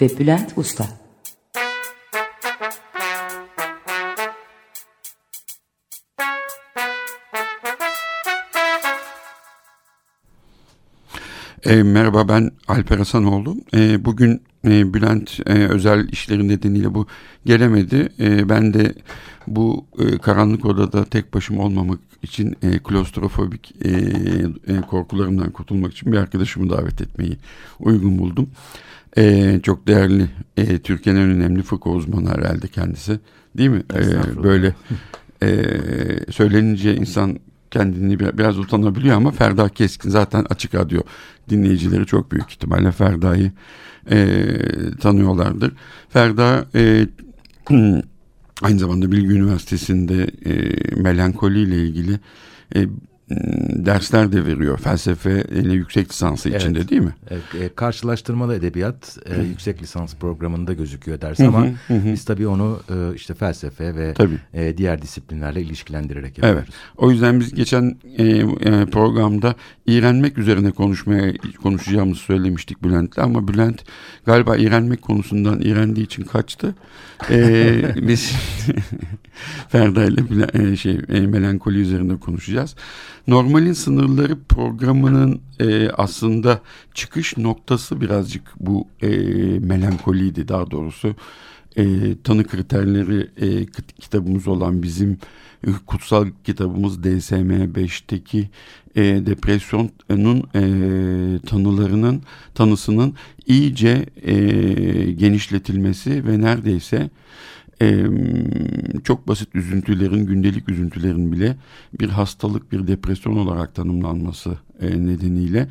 ve Bülent Usta E, merhaba ben Alper Hasanoğlu. E, bugün e, Bülent e, özel işleri nedeniyle bu gelemedi. E, ben de bu e, karanlık odada tek başıma olmamak için e, klostrofobik e, e, korkularımdan kurtulmak için bir arkadaşımı davet etmeyi uygun buldum. E, çok değerli e, Türkiye'nin en önemli fıkıh uzmanı herhalde kendisi değil mi? E, böyle e, söylenince insan kendini biraz utanabiliyor ama Ferda Keskin zaten açık radyo dinleyicileri çok büyük ihtimalle Ferda'yı e, tanıyorlardır. Ferda e, aynı zamanda Bilgi Üniversitesi'nde e, melankoli ile ilgili e, dersler de veriyor felsefe ile yüksek lisansı evet. içinde değil mi? E, karşılaştırmalı edebiyat e, yüksek lisans programında gözüküyor ders ama hı hı. biz tabii onu e, işte felsefe ve e, diğer disiplinlerle ilişkilendirerek yapıyoruz. Evet. O yüzden biz geçen e, e, programda iğrenmek üzerine konuşmaya konuşacağımızı söylemiştik Bülent'le ama Bülent galiba iğrenmek konusundan iğrendiği için kaçtı. E, biz Ferda ile e, şey e, melankoli üzerinde konuşacağız. Normalin sınırları programının e, aslında çıkış noktası birazcık bu e, melankoliydi daha doğrusu. E, tanı kriterleri e, kitabımız olan bizim e, kutsal kitabımız DSM-5'teki e, depresyonun e, tanılarının tanısının iyice e, genişletilmesi ve neredeyse e, çok basit üzüntülerin, gündelik üzüntülerin bile bir hastalık, bir depresyon olarak tanımlanması e, nedeniyle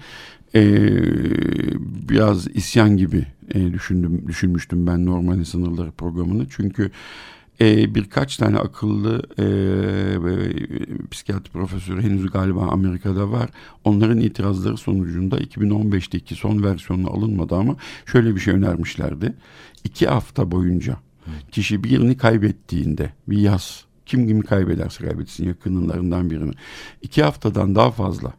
e, biraz isyan gibi e, düşündüm, düşünmüştüm ben normal sınırları programını. Çünkü e, birkaç tane akıllı e, e, psikiyatri profesörü henüz galiba Amerika'da var. Onların itirazları sonucunda 2015'teki son versiyonu alınmadı ama şöyle bir şey önermişlerdi. İki hafta boyunca Kişi birini kaybettiğinde bir yaz kim kimi kaybederse kaybetsin yakınlarından birini. iki haftadan daha fazla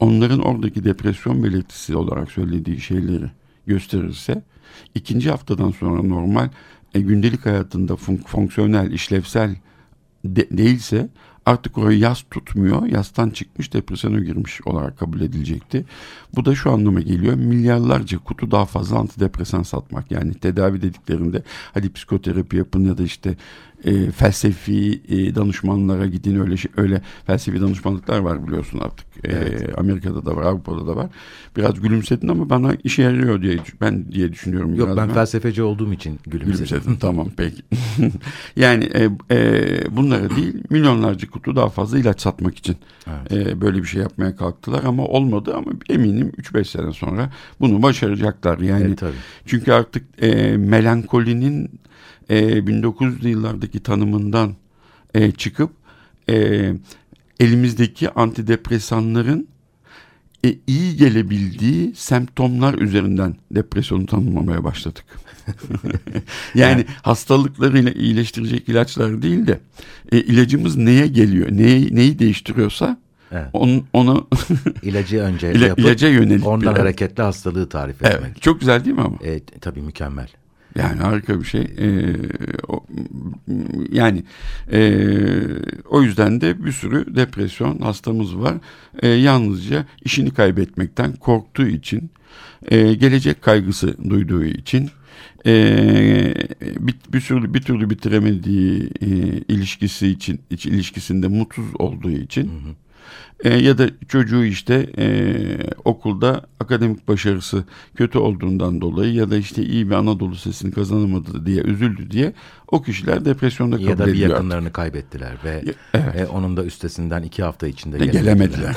onların oradaki depresyon belirtisi olarak söylediği şeyleri gösterirse ikinci haftadan sonra normal e, gündelik hayatında fun- fonksiyonel, işlevsel de- değilse artık orayı yaz tutmuyor. Yastan çıkmış depresyona girmiş olarak kabul edilecekti. Bu da şu anlama geliyor. Milyarlarca kutu daha fazla antidepresan satmak. Yani tedavi dediklerinde hadi psikoterapi yapın ya da işte e, felsefi e, danışmanlara gidin öyle şey, öyle felsefi danışmanlıklar var biliyorsun artık. E, evet. Amerika'da da var, Avrupa'da da var. Biraz gülümsedin ama bana işe yarıyor diye ben diye düşünüyorum. Yok ben, ben felsefeci olduğum için gülümsedim. Gülümsedin tamam peki. yani e, e, bunlara değil milyonlarca kutu daha fazla ilaç satmak için evet. e, böyle bir şey yapmaya kalktılar ama olmadı ama eminim 3-5 sene sonra bunu başaracaklar. Yani evet, tabii. çünkü artık e, melankolinin e, 1900'lü yıllardaki tanımından e, çıkıp e, elimizdeki antidepresanların e, iyi gelebildiği semptomlar üzerinden depresyonu tanımlamaya başladık. yani hastalıkları iyileştirecek ilaçlar değil de e, ilacımız neye geliyor, neyi, neyi değiştiriyorsa Evet. On, onu ilacı önce ila, yapıp ilaca yönelik ondan bir, hareketle hastalığı tarif etmek. Evet, çok güzel değil mi ama? E, tabii mükemmel. Yani harika bir şey. Ee, o, yani e, o yüzden de bir sürü depresyon hastamız var. E, yalnızca işini kaybetmekten korktuğu için, e, gelecek kaygısı duyduğu için, e, bir, bir sürü bir türlü bitiremediği e, ilişkisi için, iç ilişkisinde mutsuz olduğu için. Hı hı E, ya da çocuğu işte e, okulda akademik başarısı kötü olduğundan dolayı ya da işte iyi bir Anadolu sesini kazanamadı diye üzüldü diye o kişiler depresyonda kabul ediyor. Ya da bir yakınlarını artık. kaybettiler ve evet. e, onun da üstesinden iki hafta içinde gelemediler. gelemediler.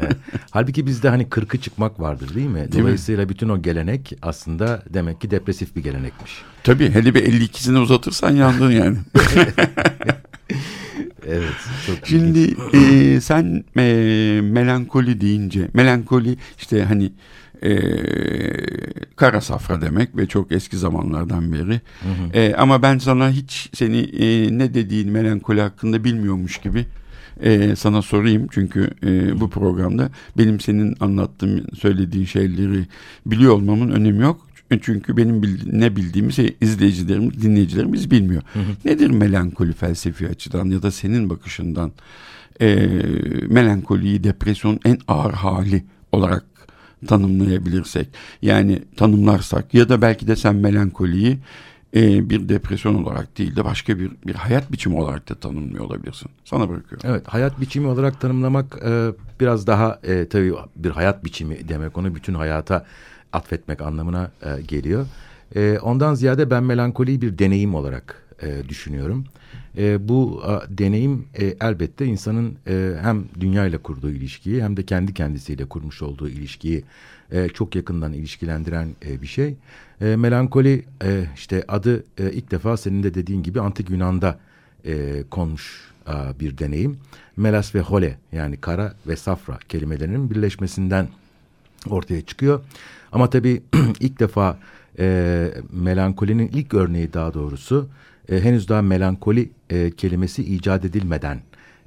evet. Halbuki bizde hani kırkı çıkmak vardır değil mi? Değil Dolayısıyla mi? bütün o gelenek aslında demek ki depresif bir gelenekmiş. Tabii hele bir 52'sini uzatırsan yandın yani. evet. Çok Şimdi e, sen e, melankoli deyince melankoli işte hani e, kara safra demek ve çok eski zamanlardan beri. Hı hı. E, ama ben sana hiç seni e, ne dediğin melankoli hakkında bilmiyormuş gibi e, sana sorayım. Çünkü e, bu programda benim senin anlattığın, söylediğin şeyleri biliyor olmamın önemi yok. Çünkü benim bildi, ne bildiğimi şey, izleyicilerimiz, dinleyicilerimiz bilmiyor. Hı hı. Nedir melankoli felsefi açıdan ya da senin bakışından e, melankoliyi depresyon en ağır hali olarak tanımlayabilirsek yani tanımlarsak ya da belki de sen melankoliyi e, bir depresyon olarak değil de başka bir bir hayat biçimi olarak da tanımlıyor olabilirsin. Sana bırakıyorum. Evet hayat biçimi olarak tanımlamak e, biraz daha e, tabii bir hayat biçimi demek onu bütün hayata atfetmek anlamına e, geliyor. E, ondan ziyade ben melankoliyi bir deneyim olarak e, düşünüyorum. E, bu a, deneyim e, elbette insanın e, hem dünya ile kurduğu ilişkiyi hem de kendi kendisiyle kurmuş olduğu ilişkiyi e, çok yakından ilişkilendiren e, bir şey. E, melankoli e, işte adı e, ilk defa senin de dediğin gibi antik Yunan'da e, konmuş a, bir deneyim. Melas ve hole yani kara ve safra kelimelerinin birleşmesinden ortaya çıkıyor. Ama tabii ilk defa e, melankolinin ilk örneği daha doğrusu e, henüz daha melankoli e, kelimesi icat edilmeden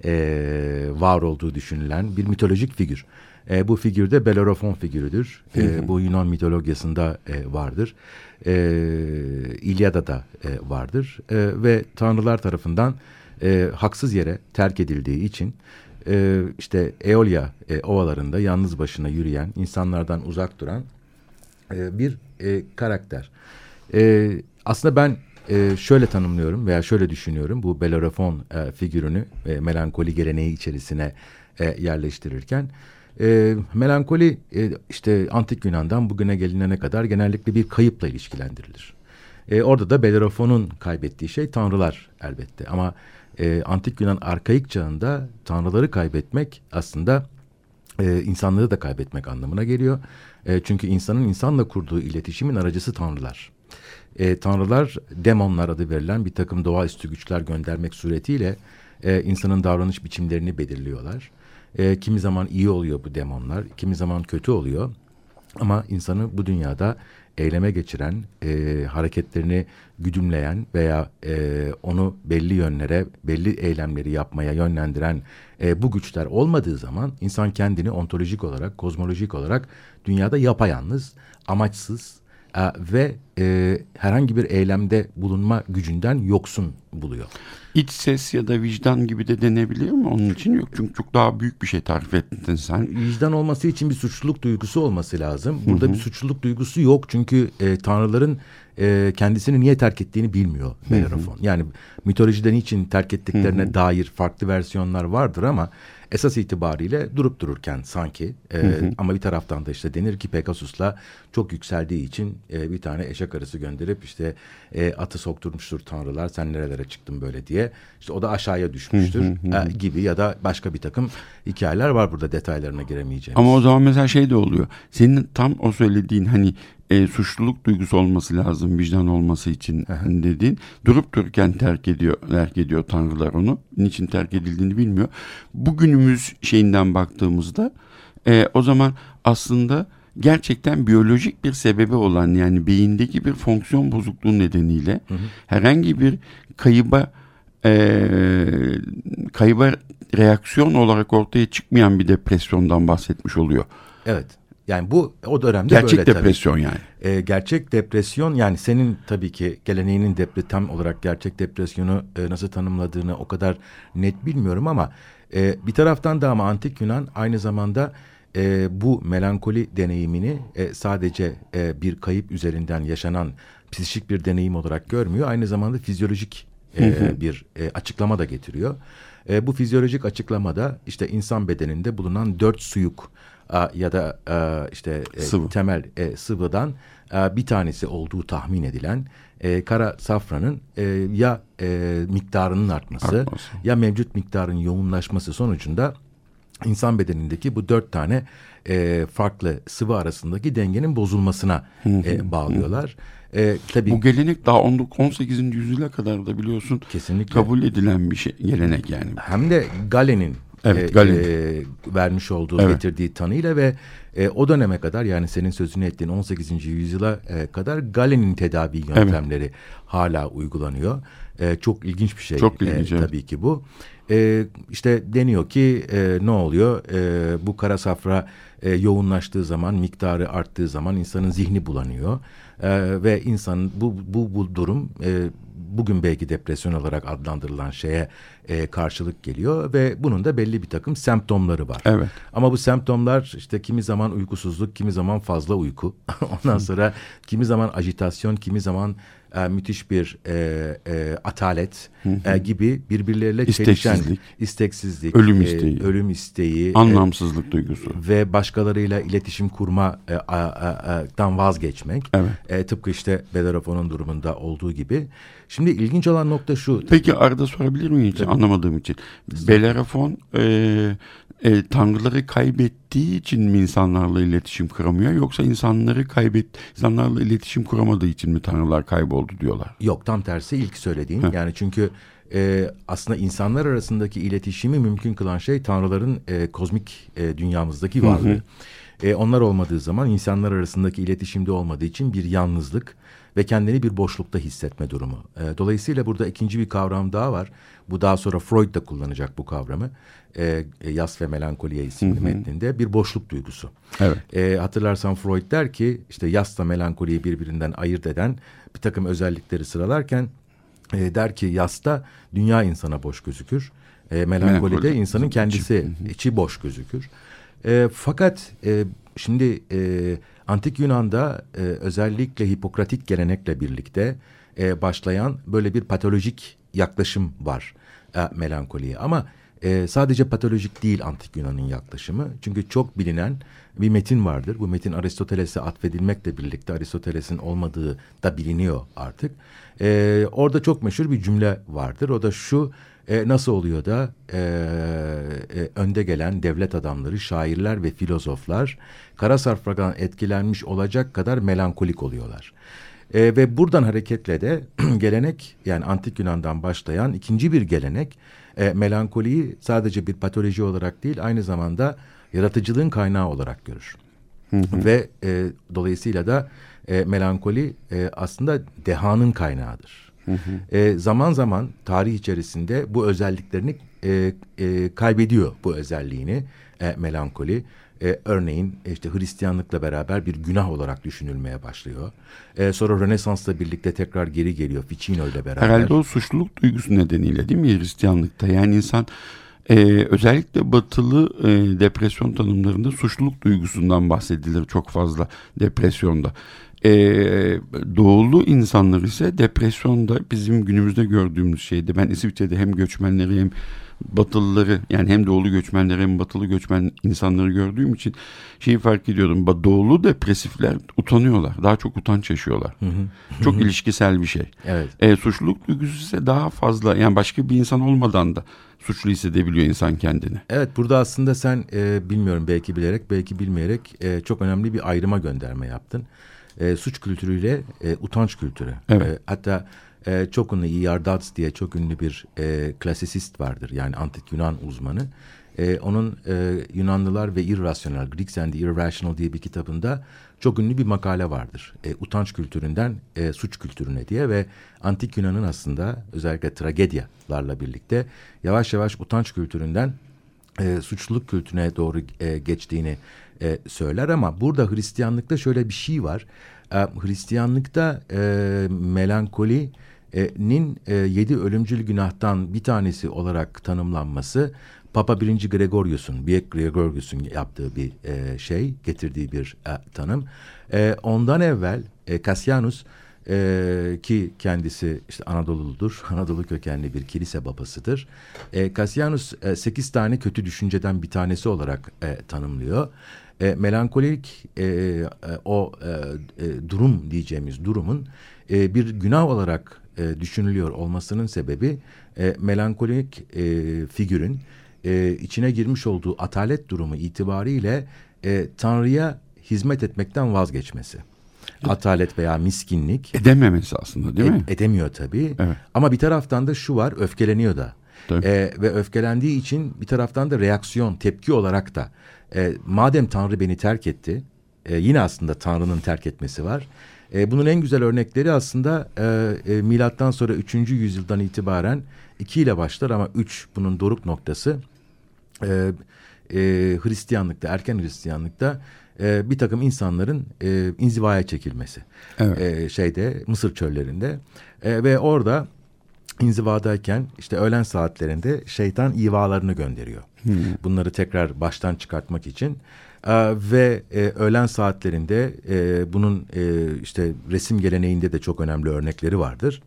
e, var olduğu düşünülen bir mitolojik figür. E, bu figür de Bellerophon figürüdür. E, bu Yunan mitolojisinde e, vardır. E, İlyada'da e, vardır. E, ve tanrılar tarafından e, haksız yere terk edildiği için e, işte Eolia e, ovalarında yalnız başına yürüyen, insanlardan uzak duran e, bir e, karakter. E, aslında ben e, şöyle tanımlıyorum veya şöyle düşünüyorum bu Bellerophon e, figürünü e, melankoli geleneği içerisine e, yerleştirirken e, melankoli e, işte antik Yunan'dan bugüne gelinene kadar genellikle bir kayıpla ilişkilendirilir. E, orada da Bellerophon'un kaybettiği şey tanrılar elbette ama e, antik Yunan arkaik çağında tanrıları kaybetmek aslında e, insanlığı da kaybetmek anlamına geliyor. E, çünkü insanın insanla kurduğu iletişimin aracısı tanrılar. E, tanrılar demonlar adı verilen bir takım doğaüstü güçler göndermek suretiyle e, insanın davranış biçimlerini belirliyorlar. E, kimi zaman iyi oluyor bu demonlar, kimi zaman kötü oluyor. Ama insanı bu dünyada eyleme geçiren, e, hareketlerini güdümleyen veya e, onu belli yönlere, belli eylemleri yapmaya yönlendiren e, bu güçler olmadığı zaman insan kendini ontolojik olarak, kozmolojik olarak dünyada yapayalnız, amaçsız ve e, herhangi bir eylemde bulunma gücünden yoksun buluyor. İç ses ya da vicdan gibi de denebiliyor mu onun için? Yok çünkü çok daha büyük bir şey tarif ettin sen. Vicdan olması için bir suçluluk duygusu olması lazım. Burada hı hı. bir suçluluk duygusu yok çünkü e, tanrıların e, kendisini niye terk ettiğini bilmiyor Bellerophon. Yani mitolojide niçin terk ettiklerine hı hı. dair farklı versiyonlar vardır ama esas itibariyle durup dururken sanki e, hı hı. ama bir taraftan da işte denir ki Pegasus'la çok yükseldiği için e, bir tane eşek arısı gönderip işte e, atı sokturmuştur tanrılar sen nerelere çıktın böyle diye işte o da aşağıya düşmüştür hı hı hı. E, gibi ya da başka bir takım hikayeler var burada detaylarına giremeyeceğimiz. Ama o zaman mesela şey de oluyor senin tam o söylediğin hani e, suçluluk duygusu olması lazım vicdan olması için dediğin. Durup dururken terk ediyor, terk ediyor tanrılar onu. Niçin terk edildiğini bilmiyor. Bugünümüz şeyinden baktığımızda e, o zaman aslında gerçekten biyolojik bir sebebi olan yani beyindeki bir fonksiyon bozukluğu nedeniyle hı hı. herhangi bir kayıba e, kayıba reaksiyon olarak ortaya çıkmayan bir depresyondan bahsetmiş oluyor. Evet. Yani bu o dönemde gerçek böyle depresyon tabii. yani. E, gerçek depresyon yani senin tabii ki geleneğinin depre, tam olarak gerçek depresyonu e, nasıl tanımladığını o kadar net bilmiyorum ama e, bir taraftan da ama antik Yunan aynı zamanda e, bu melankoli deneyimini e, sadece e, bir kayıp üzerinden yaşanan psikik bir deneyim olarak görmüyor. Aynı zamanda fizyolojik e, bir e, açıklama da getiriyor. E, bu fizyolojik açıklamada işte insan bedeninde bulunan dört suyuk ya da a, işte e, Sıvı. temel e, sıvıdan e, bir tanesi olduğu tahmin edilen e, kara safranın e, ya e, miktarının artması, Artması. ya mevcut miktarın yoğunlaşması sonucunda insan bedenindeki bu dört tane e, farklı sıvı arasındaki dengenin bozulmasına e, bağlıyorlar. E, tabii Bu gelenek daha 19 18. yüzyıla kadar da biliyorsun Kesinlikle. kabul edilen bir şey, gelenek yani. hem de Galen'in Evet, e, e, vermiş olduğu Evet. getirdiği tanıyla ve e, o döneme kadar yani senin sözünü ettiğin 18. yüzyıla e, kadar Galen'in tedavi yöntemleri hala uygulanıyor. E, çok ilginç bir şey. Çok ilginç, e, evet. Tabii ki bu. E, işte deniyor ki e, ne oluyor? E, bu kara safra e, yoğunlaştığı zaman, miktarı arttığı zaman insanın zihni bulanıyor. E, ve insan bu, bu, bu durum e, bugün belki depresyon olarak adlandırılan şeye e, karşılık geliyor ve bunun da belli bir takım semptomları var. Evet. Ama bu semptomlar işte kimi zaman uykusuzluk, kimi zaman fazla uyku. Ondan sonra kimi zaman ajitasyon, kimi zaman e, müthiş bir e, e, atalet e, gibi birbirleriyle çelişen İsteksizlik. isteksizlik, Ölüm e, isteği. ölüm isteği, e, Anlamsızlık duygusu. ve başkalarıyla iletişim kurma e, a, a, a, dan vazgeçmek. Evet. E, tıpkı işte Bellerofon'un durumunda olduğu gibi. Şimdi ilginç olan nokta şu. Peki arada sorabilir miyim hiç anlamadığım için? Belerafon e, e, tanrıları kaybettiği için mi insanlarla iletişim kuramıyor yoksa insanları kaybet insanlarla iletişim kuramadığı için mi tanrılar kayboldu diyorlar? Yok tam tersi ilk söylediğin. Heh. Yani çünkü e, aslında insanlar arasındaki iletişimi mümkün kılan şey tanrıların e, kozmik e, dünyamızdaki varlığı. E, onlar olmadığı zaman insanlar arasındaki iletişimde olmadığı için bir yalnızlık ve kendini bir boşlukta hissetme durumu. E, dolayısıyla burada ikinci bir kavram daha var. Bu daha sonra Freud da kullanacak bu kavramı. E, e, Yas ve Melankoliye isimli metninde bir boşluk duygusu. Evet. E, hatırlarsan Freud der ki işte yasla melankoliyi birbirinden ayırt eden bir takım özellikleri sıralarken e, der ki yasta dünya insana boş gözükür. E, melankolide Melankoli, insanın kendisi içi boş gözükür. E, fakat e, şimdi e, antik Yunan'da e, özellikle Hipokratik gelenekle birlikte e, başlayan böyle bir patolojik yaklaşım var e, melankoliye. Ama e, sadece patolojik değil antik Yunan'ın yaklaşımı. Çünkü çok bilinen bir metin vardır. Bu metin Aristoteles'e atfedilmekle birlikte Aristoteles'in olmadığı da biliniyor artık. E, orada çok meşhur bir cümle vardır. O da şu e, nasıl oluyor da e, e, önde gelen devlet adamları, şairler ve filozoflar kara sarfradan etkilenmiş olacak kadar melankolik oluyorlar. E, ve buradan hareketle de gelenek yani antik Yunan'dan başlayan ikinci bir gelenek e, melankoliyi sadece bir patoloji olarak değil aynı zamanda yaratıcılığın kaynağı olarak görür. Ve e, dolayısıyla da e, melankoli e, aslında dehanın kaynağıdır. E, zaman zaman tarih içerisinde bu özelliklerini e, e, kaybediyor bu özelliğini e, melankoli. E, örneğin işte Hristiyanlıkla beraber bir günah olarak düşünülmeye başlıyor. E, sonra Rönesans'la birlikte tekrar geri geliyor Ficino ile beraber. Herhalde o suçluluk duygusu nedeniyle değil mi Hristiyanlıkta? Yani insan e, özellikle batılı e, depresyon tanımlarında suçluluk duygusundan bahsedilir çok fazla depresyonda. E, doğulu insanlar ise depresyonda bizim günümüzde gördüğümüz şeydi. Ben İsviçre'de hem göçmenleri hem batılıları yani hem doğulu göçmenleri hem batılı göçmen insanları gördüğüm için şeyi fark ediyordum. Doğulu depresifler utanıyorlar. Daha çok utanç yaşıyorlar. Çok ilişkisel bir şey. Evet. E, suçluluk duygusu ise daha fazla yani başka bir insan olmadan da suçlu hissedebiliyor insan kendini. Evet burada aslında sen e, bilmiyorum belki bilerek belki bilmeyerek e, çok önemli bir ayrıma gönderme yaptın. E, suç kültürüyle e, utanç kültürü. Evet. E, hatta e, çok ünlü. Dodds diye çok ünlü bir e, klasisist vardır. Yani antik Yunan uzmanı. E, onun e, Yunanlılar ve Irrational, Greeks and the Irrational diye bir kitabında çok ünlü bir makale vardır. E, utanç kültüründen e, suç kültürüne diye ve antik Yunan'ın aslında özellikle tragedyalarla birlikte yavaş yavaş utanç kültüründen e, suçluluk kültürüne doğru e, geçtiğini e, söyler ama burada Hristiyanlıkta şöyle bir şey var. E, Hristiyanlıkta e, melankolinin e, yedi ölümcül günahtan bir tanesi olarak tanımlanması Papa 1. Gregorius'un, Büyük Gregorius'un yaptığı bir e, şey, getirdiği bir e, tanım. E, ondan evvel e, Cassianus e, ki kendisi işte Anadolu'ludur. Anadolu kökenli bir kilise babasıdır. E, Cassianus e, tane kötü düşünceden bir tanesi olarak e, tanımlıyor. E, melankolik e, e, o e, e, durum diyeceğimiz durumun e, bir günah olarak e, düşünülüyor olmasının sebebi e, melankolik e, figürün e, içine girmiş olduğu atalet durumu itibariyle e, Tanrı'ya hizmet etmekten vazgeçmesi. Atalet veya miskinlik. Edememesi aslında değil mi? Edemiyor tabii. Evet. Ama bir taraftan da şu var öfkeleniyor da. Tabii. E, ve öfkelendiği için bir taraftan da reaksiyon, tepki olarak da e, madem Tanrı beni terk etti, e, yine aslında Tanrı'nın terk etmesi var. E, bunun en güzel örnekleri aslında e, e, milattan sonra 3. yüzyıldan itibaren 2 ile başlar ama 3 bunun doruk noktası. E, e, Hristiyanlıkta, erken Hristiyanlıkta e, bir takım insanların e, inzivaya çekilmesi. Evet. E, şeyde Mısır çöllerinde E, ve orada inzivadayken işte öğlen saatlerinde şeytan ivalarını gönderiyor. Bunları tekrar baştan çıkartmak için. Ee, ve e, öğlen saatlerinde e, bunun e, işte resim geleneğinde de çok önemli örnekleri vardır.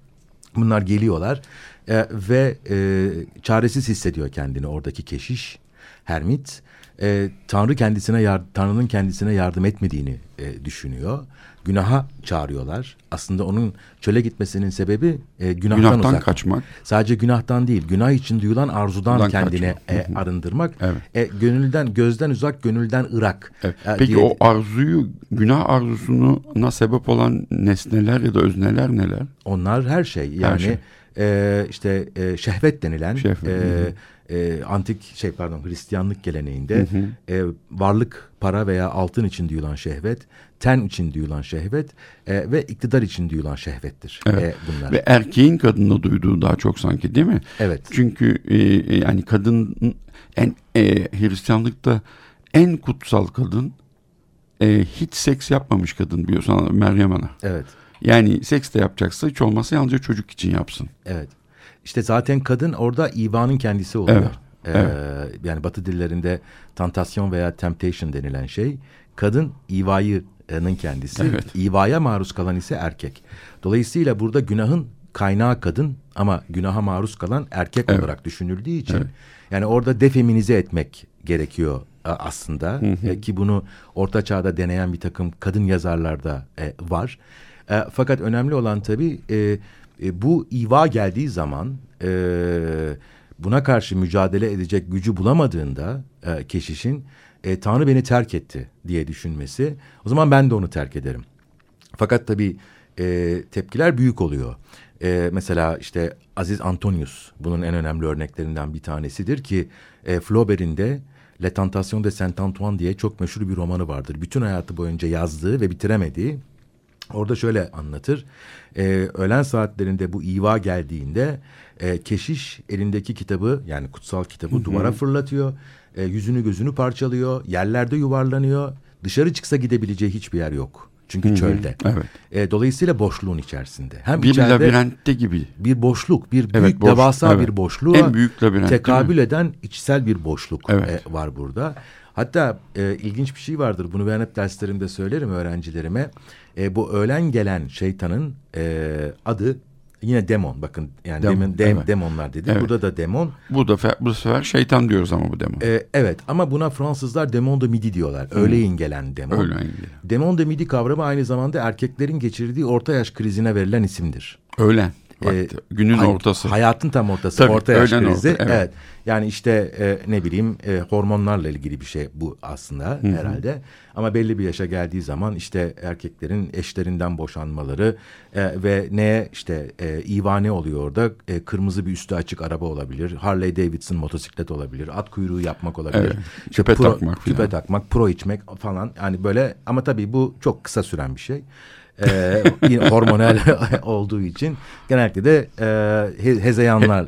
Bunlar geliyorlar e, ve e, çaresiz hissediyor kendini oradaki keşiş, hermit. E, Tanrı kendisine yar- Tanrı'nın kendisine yardım etmediğini e, düşünüyor. Günaha çağırıyorlar. Aslında onun çöle gitmesinin sebebi e, günahtan, Günahtan uzak. kaçmak. Sadece günahtan değil, günah için duyulan arzudan Bundan kendine kaçmak. e, arındırmak. Evet. E, gönülden, gözden uzak, gönülden ırak. Evet. E, Peki diye- o arzuyu, günah arzusuna sebep olan nesneler ya da özneler neler? Onlar her şey. Yani şey. e, işte e, şehvet denilen Şehvet, e, hı e, antik şey pardon Hristiyanlık geleneğinde e, varlık, para veya altın için duyulan şehvet, ten için duyulan şehvet e, ve iktidar için duyulan şehvettir. Evet. E, bunlar. Ve erkeğin kadında duyduğu daha çok sanki değil mi? Evet. Çünkü e, yani kadın en e, Hristiyanlıkta en kutsal kadın e, hiç seks yapmamış kadın biliyorsun Meryem Ana. Evet. Yani seks de yapacaksa hiç olmazsa yalnızca çocuk için yapsın. Evet. İşte zaten kadın orada ivanın kendisi oluyor. Evet, Ee, Yani Batı dillerinde tentasyon veya temptation denilen şey kadın ivayının kendisi. Evet. İvaya maruz kalan ise erkek. Dolayısıyla burada günahın kaynağı kadın ama günaha maruz kalan erkek Evet. olarak düşünüldüğü için Evet. yani orada defeminize etmek gerekiyor aslında E, ki bunu orta çağda deneyen bir takım kadın yazarlarda e, var. E, fakat önemli olan tabii bu iva geldiği zaman buna karşı mücadele edecek gücü bulamadığında keşişin e, Tanrı beni terk etti diye düşünmesi o zaman ben de onu terk ederim. Fakat tabii e, tepkiler büyük oluyor. E, mesela işte Aziz Antonius bunun en önemli örneklerinden bir tanesidir ki e, Flaubert'in de Le Tentation de Saint Antoine diye çok meşhur bir romanı vardır. Bütün hayatı boyunca yazdığı ve bitiremediği. Orada şöyle anlatır. E, öğlen saatlerinde bu iva geldiğinde e, keşiş elindeki kitabı yani kutsal kitabı duvara fırlatıyor. E, yüzünü gözünü parçalıyor. Yerlerde yuvarlanıyor. Dışarı çıksa gidebileceği hiçbir yer yok. Çünkü çölde. Evet. E, dolayısıyla boşluğun içerisinde. Hem Bir içeride labirentte gibi. bir boşluk, bir büyük Evet, boş- devasa evet. bir boşluğa En büyük labirent, tekabül eden içsel bir boşluk Evet. e, var burada. Hatta e, ilginç bir şey vardır. Bunu ben hep derslerimde söylerim öğrencilerime. E, bu öğlen gelen şeytanın e, adı yine demon. Bakın yani Demon, demin dem- evet. demonlar dedik. Evet. Burada da demon. Bu da bu sefer şeytan diyoruz ama bu demo. E, evet ama buna Fransızlar demon de midi diyorlar. Öğleyin gelen demon. Öyle ilgili. Demon de midi kavramı aynı zamanda erkeklerin geçirdiği orta yaş krizine verilen isimdir. Öğlen. Vakti. E, Günün hay- ortası. Hayatın tam ortası. Tabii, orta yaş krizi. orta, evet. evet. Yani işte e, ne bileyim e, hormonlarla ilgili bir şey bu aslında herhalde. Ama belli bir yaşa geldiği zaman işte erkeklerin eşlerinden boşanmaları e, ve neye işte e, ivane oluyor orada? E, kırmızı bir üstü açık araba olabilir. Harley Davidson motosiklet olabilir. At kuyruğu yapmak olabilir. Evet, küpe takmak Küpe filan. takmak, pro içmek falan. Yani böyle ama tabii bu çok kısa süren bir şey. Yine hormonal olduğu için genellikle de e, he- hezeyanlar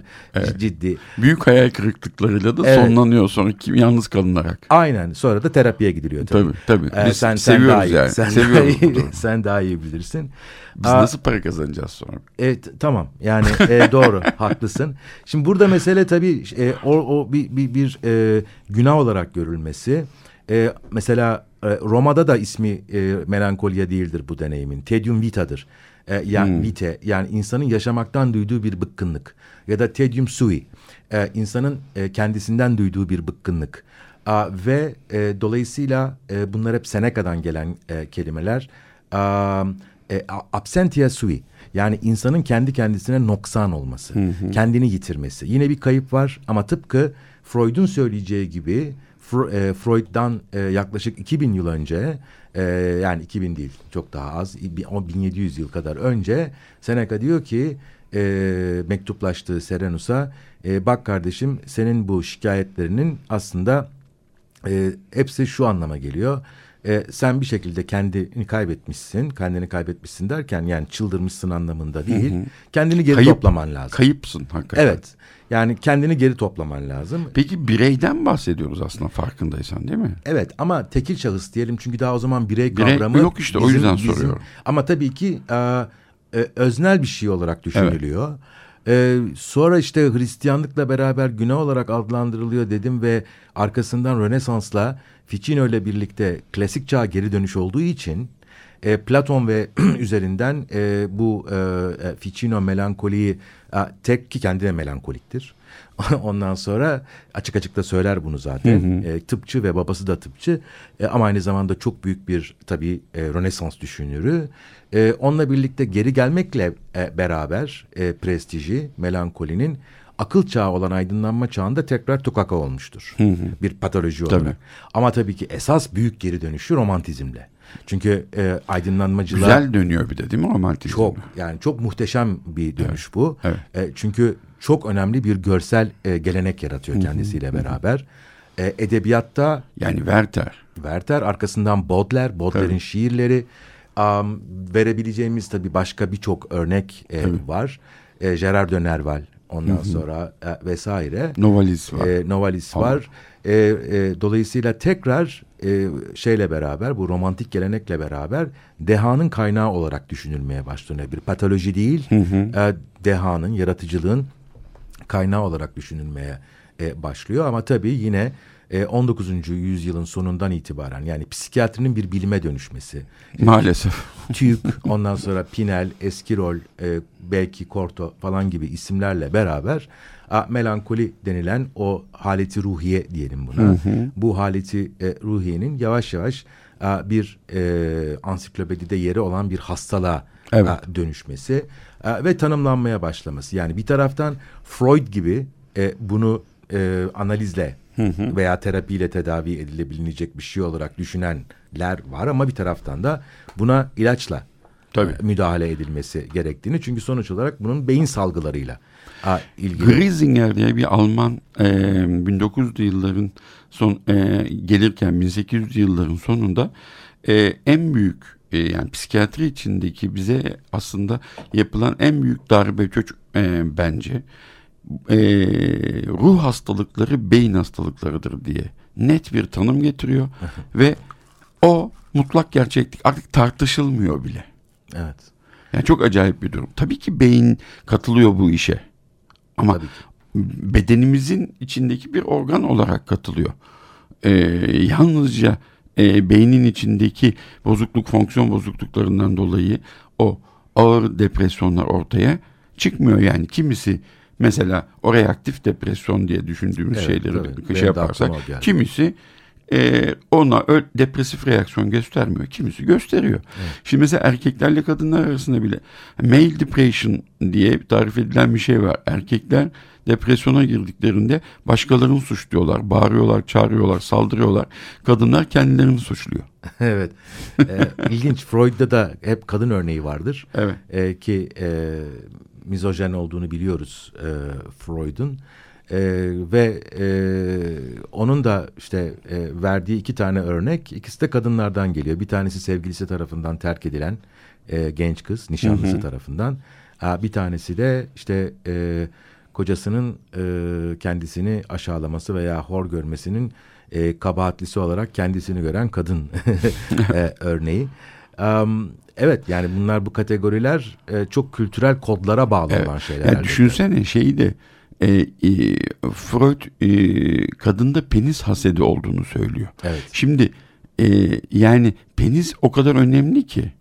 ciddi. Büyük hayal kırıklıklarıyla da Evet. sonlanıyor sonra kim yalnız kalınarak. Aynen sonra da terapiye gidiliyor tabii. Tabii tabii. Ee, Biz sen, seviyoruz sen daha iyi, yani. Sen, seviyoruz daha iyi, sen daha iyi bilirsin. Biz Aa, nasıl para kazanacağız sonra? Evet tamam yani e, doğru haklısın. Şimdi burada mesele tabii e, o, o bir, bir, bir e, günah olarak görülmesi. E, mesela e, Roma'da da ismi e, melankolya değildir bu deneyimin. Tedium vitadır. E, yani Hmm. vite yani insanın yaşamaktan duyduğu bir bıkkınlık ya da tedium sui e, insanın e, kendisinden duyduğu bir bıkkınlık. Aa, ve e, dolayısıyla e, bunlar hep Seneca'dan gelen e, kelimeler. E, a- absentia sui yani insanın kendi kendisine noksan olması, kendini yitirmesi. Yine bir kayıp var ama tıpkı Freud'un söyleyeceği gibi e, Freud'dan e, yaklaşık 2000 yıl önce e, yani 2000 değil çok daha az bir- o 1700 yıl kadar önce Seneca diyor ki e, mektuplaştığı Serenus'a e, bak kardeşim senin bu şikayetlerinin aslında e, hepsi şu anlama geliyor. E, sen bir şekilde kendini kaybetmişsin, kendini kaybetmişsin derken yani çıldırmışsın anlamında değil. Kendini geri Kayıp- toplaman lazım. Kayıpsın hakikaten. Evet. Yani kendini geri toplaman lazım. Peki bireyden bahsediyoruz aslında farkındaysan değil mi? Evet ama tekil şahıs diyelim çünkü daha o zaman birey Birey- kavramı yok işte, o yüzden soruyorum. Ama tabii ki e, e, öznel bir şey olarak düşünülüyor. E, sonra işte Hristiyanlıkla beraber günah olarak adlandırılıyor dedim ve arkasından Rönesans'la Ficino ile birlikte klasik çağa geri dönüş olduğu için e, Platon ve üzerinden e, bu e, e, Ficino melankoliyi e, tek ki kendine melankoliktir. Ondan sonra açık açık da söyler bunu zaten. E, tıpçı ve babası da tıpçı E, ama aynı zamanda çok büyük bir tabii e, Rönesans düşünürü. E, onunla birlikte geri gelmekle e, beraber e, prestiji melankolinin akıl çağı olan aydınlanma çağında tekrar tukaka olmuştur. Bir patoloji olarak. Tabii. Ama tabii ki esas büyük geri dönüşü romantizmle. Çünkü e, aydınlanmacılar Güzel dönüyor bir de değil mi romantizm? çok yani çok muhteşem bir dönüş bu. evet. E, çünkü çok önemli bir görsel e, gelenek yaratıyor kendisiyle beraber. E, edebiyatta Yani Werther. Werther arkasından Baudelaire, Baudelaire'in şiirleri am, verebileceğimiz tabii başka birçok örnek e, var. E, Gerard de Ondan sonra e, vesaire. Novalis var. E, Novalis Falan. var. E, e, dolayısıyla tekrar e, şeyle beraber bu romantik gelenekle beraber dehanın kaynağı olarak düşünülmeye başlanıyor. Bir patoloji değil, e, dehanın, yaratıcılığın kaynağı olarak düşünülmeye e, başlıyor. Ama tabii yine e, 19. yüzyılın sonundan itibaren yani psikiyatrinin bir bilime dönüşmesi. Maalesef. TÜK, ondan sonra Pinel, Eskirol, e, belki Corto falan gibi isimlerle beraber a, melankoli denilen o haleti ruhiye diyelim buna. Bu haleti e, ruhiyenin yavaş yavaş a, bir e, ansiklopedide yeri olan bir hastalığa Evet. a, dönüşmesi a, ve tanımlanmaya başlaması. Yani bir taraftan Freud gibi e, bunu e, analizle veya terapiyle tedavi edilebilecek bir şey olarak düşünenler var ama bir taraftan da buna ilaçla Tabii. e, müdahale edilmesi gerektiğini çünkü sonuç olarak bunun beyin salgılarıyla ilgili. Griesinger diye bir Alman e, 1900'lü yılların son e, gelirken 1800'lü yılların sonunda e, en büyük e, yani psikiyatri içindeki bize aslında yapılan en büyük darbe çocuk e, bence e, ruh hastalıkları beyin hastalıklarıdır diye net bir tanım getiriyor ve o mutlak gerçeklik artık tartışılmıyor bile. Evet. Yani çok acayip bir durum. Tabii ki beyin katılıyor bu işe. Ama bedenimizin içindeki bir organ olarak katılıyor. Ee, yalnızca e, beynin içindeki bozukluk, fonksiyon bozukluklarından dolayı o ağır depresyonlar ortaya çıkmıyor. Yani kimisi mesela o reaktif depresyon diye düşündüğümüz Evet, şeyleri tabii. şey yaparsak kimisi e, ona depresif reaksiyon göstermiyor. Kimisi gösteriyor. Şimdi mesela erkeklerle kadınlar arasında bile male depression diye tarif edilen bir şey var. Erkekler depresyona girdiklerinde başkalarını suçluyorlar, bağırıyorlar, çağırıyorlar, saldırıyorlar. Kadınlar kendilerini suçluyor. evet. E, ilginç. Freud'da da hep kadın örneği vardır. Evet. E, ki e, mizojen olduğunu biliyoruz e, Freud'un. E, ve e, onun da işte e, verdiği iki tane örnek ikisi de kadınlardan geliyor. Bir tanesi sevgilisi tarafından terk edilen e, genç kız nişanlısı tarafından. Aa, bir tanesi de işte e, kocasının e, kendisini aşağılaması veya hor görmesinin e, kabahatlisi olarak kendisini gören kadın e, örneği. Am, evet yani bunlar bu kategoriler e, çok kültürel kodlara bağlı Evet. olan şeyler. Yani düşünsene şeyi de e, e, Freud e, kadında penis hasedi olduğunu söylüyor. Evet. Şimdi e, yani penis o kadar önemli ki.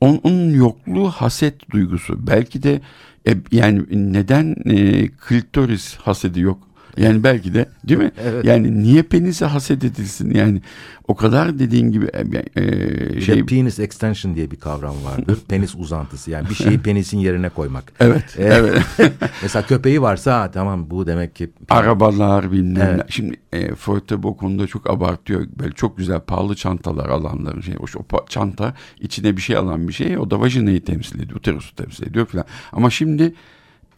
Onun yokluğu haset duygusu. Belki de e, yani neden e, klitoris hasedi yok? Yani belki de değil mi? Evet. Yani niye penise haset edilsin? Yani o kadar dediğin gibi e, e, şey de penis extension diye bir kavram vardır. penis uzantısı yani bir şeyi penisin yerine koymak. Evet. E, evet. mesela köpeği varsa ha, tamam bu demek ki arabalar bilmem evet. Şimdi e, Forte bu konuda çok abartıyor. Böyle çok güzel pahalı çantalar alanların şey o, o çanta içine bir şey alan bir şey o da vajinayı temsil ediyor. Uterusu temsil ediyor falan. Ama şimdi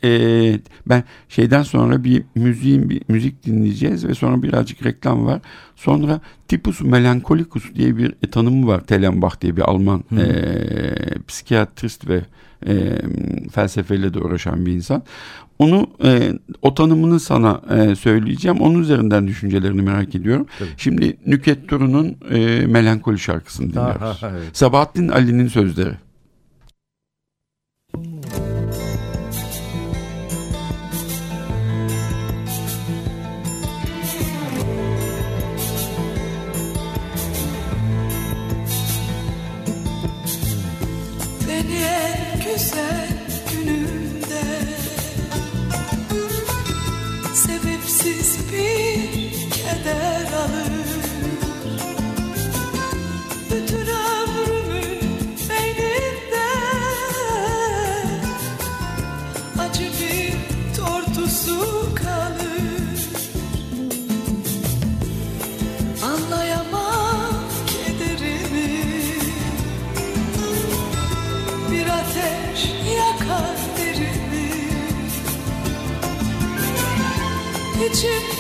e, ben şeyden sonra bir müziğin bir müzik dinleyeceğiz ve sonra birazcık reklam var. Sonra tipus melancholikus diye bir e, tanımı var. Tellenbach diye bir Alman e, psikiyatrist ve e, felsefeyle de uğraşan bir insan. Onu e, o tanımını sana e, söyleyeceğim. Onun üzerinden düşüncelerini merak ediyorum. Tabii. Şimdi Nüket Duru'nun e, Melankoli şarkısını dinliyoruz. Aha, evet. Sabahattin Ali'nin sözleri. I say to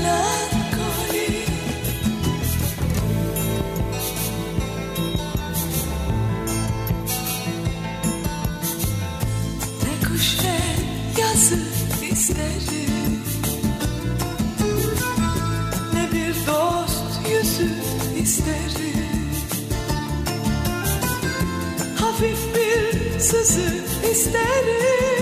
love. sizi isterim.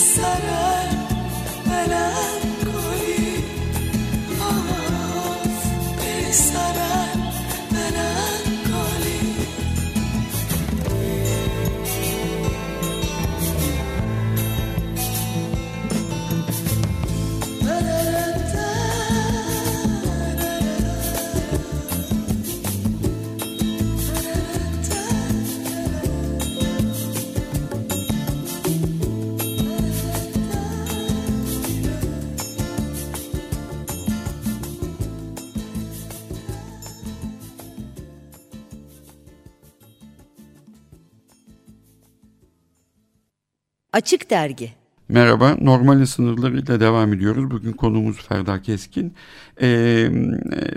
sarà Açık Dergi Merhaba, normalin sınırlarıyla devam ediyoruz. Bugün konumuz Ferda Keskin. E,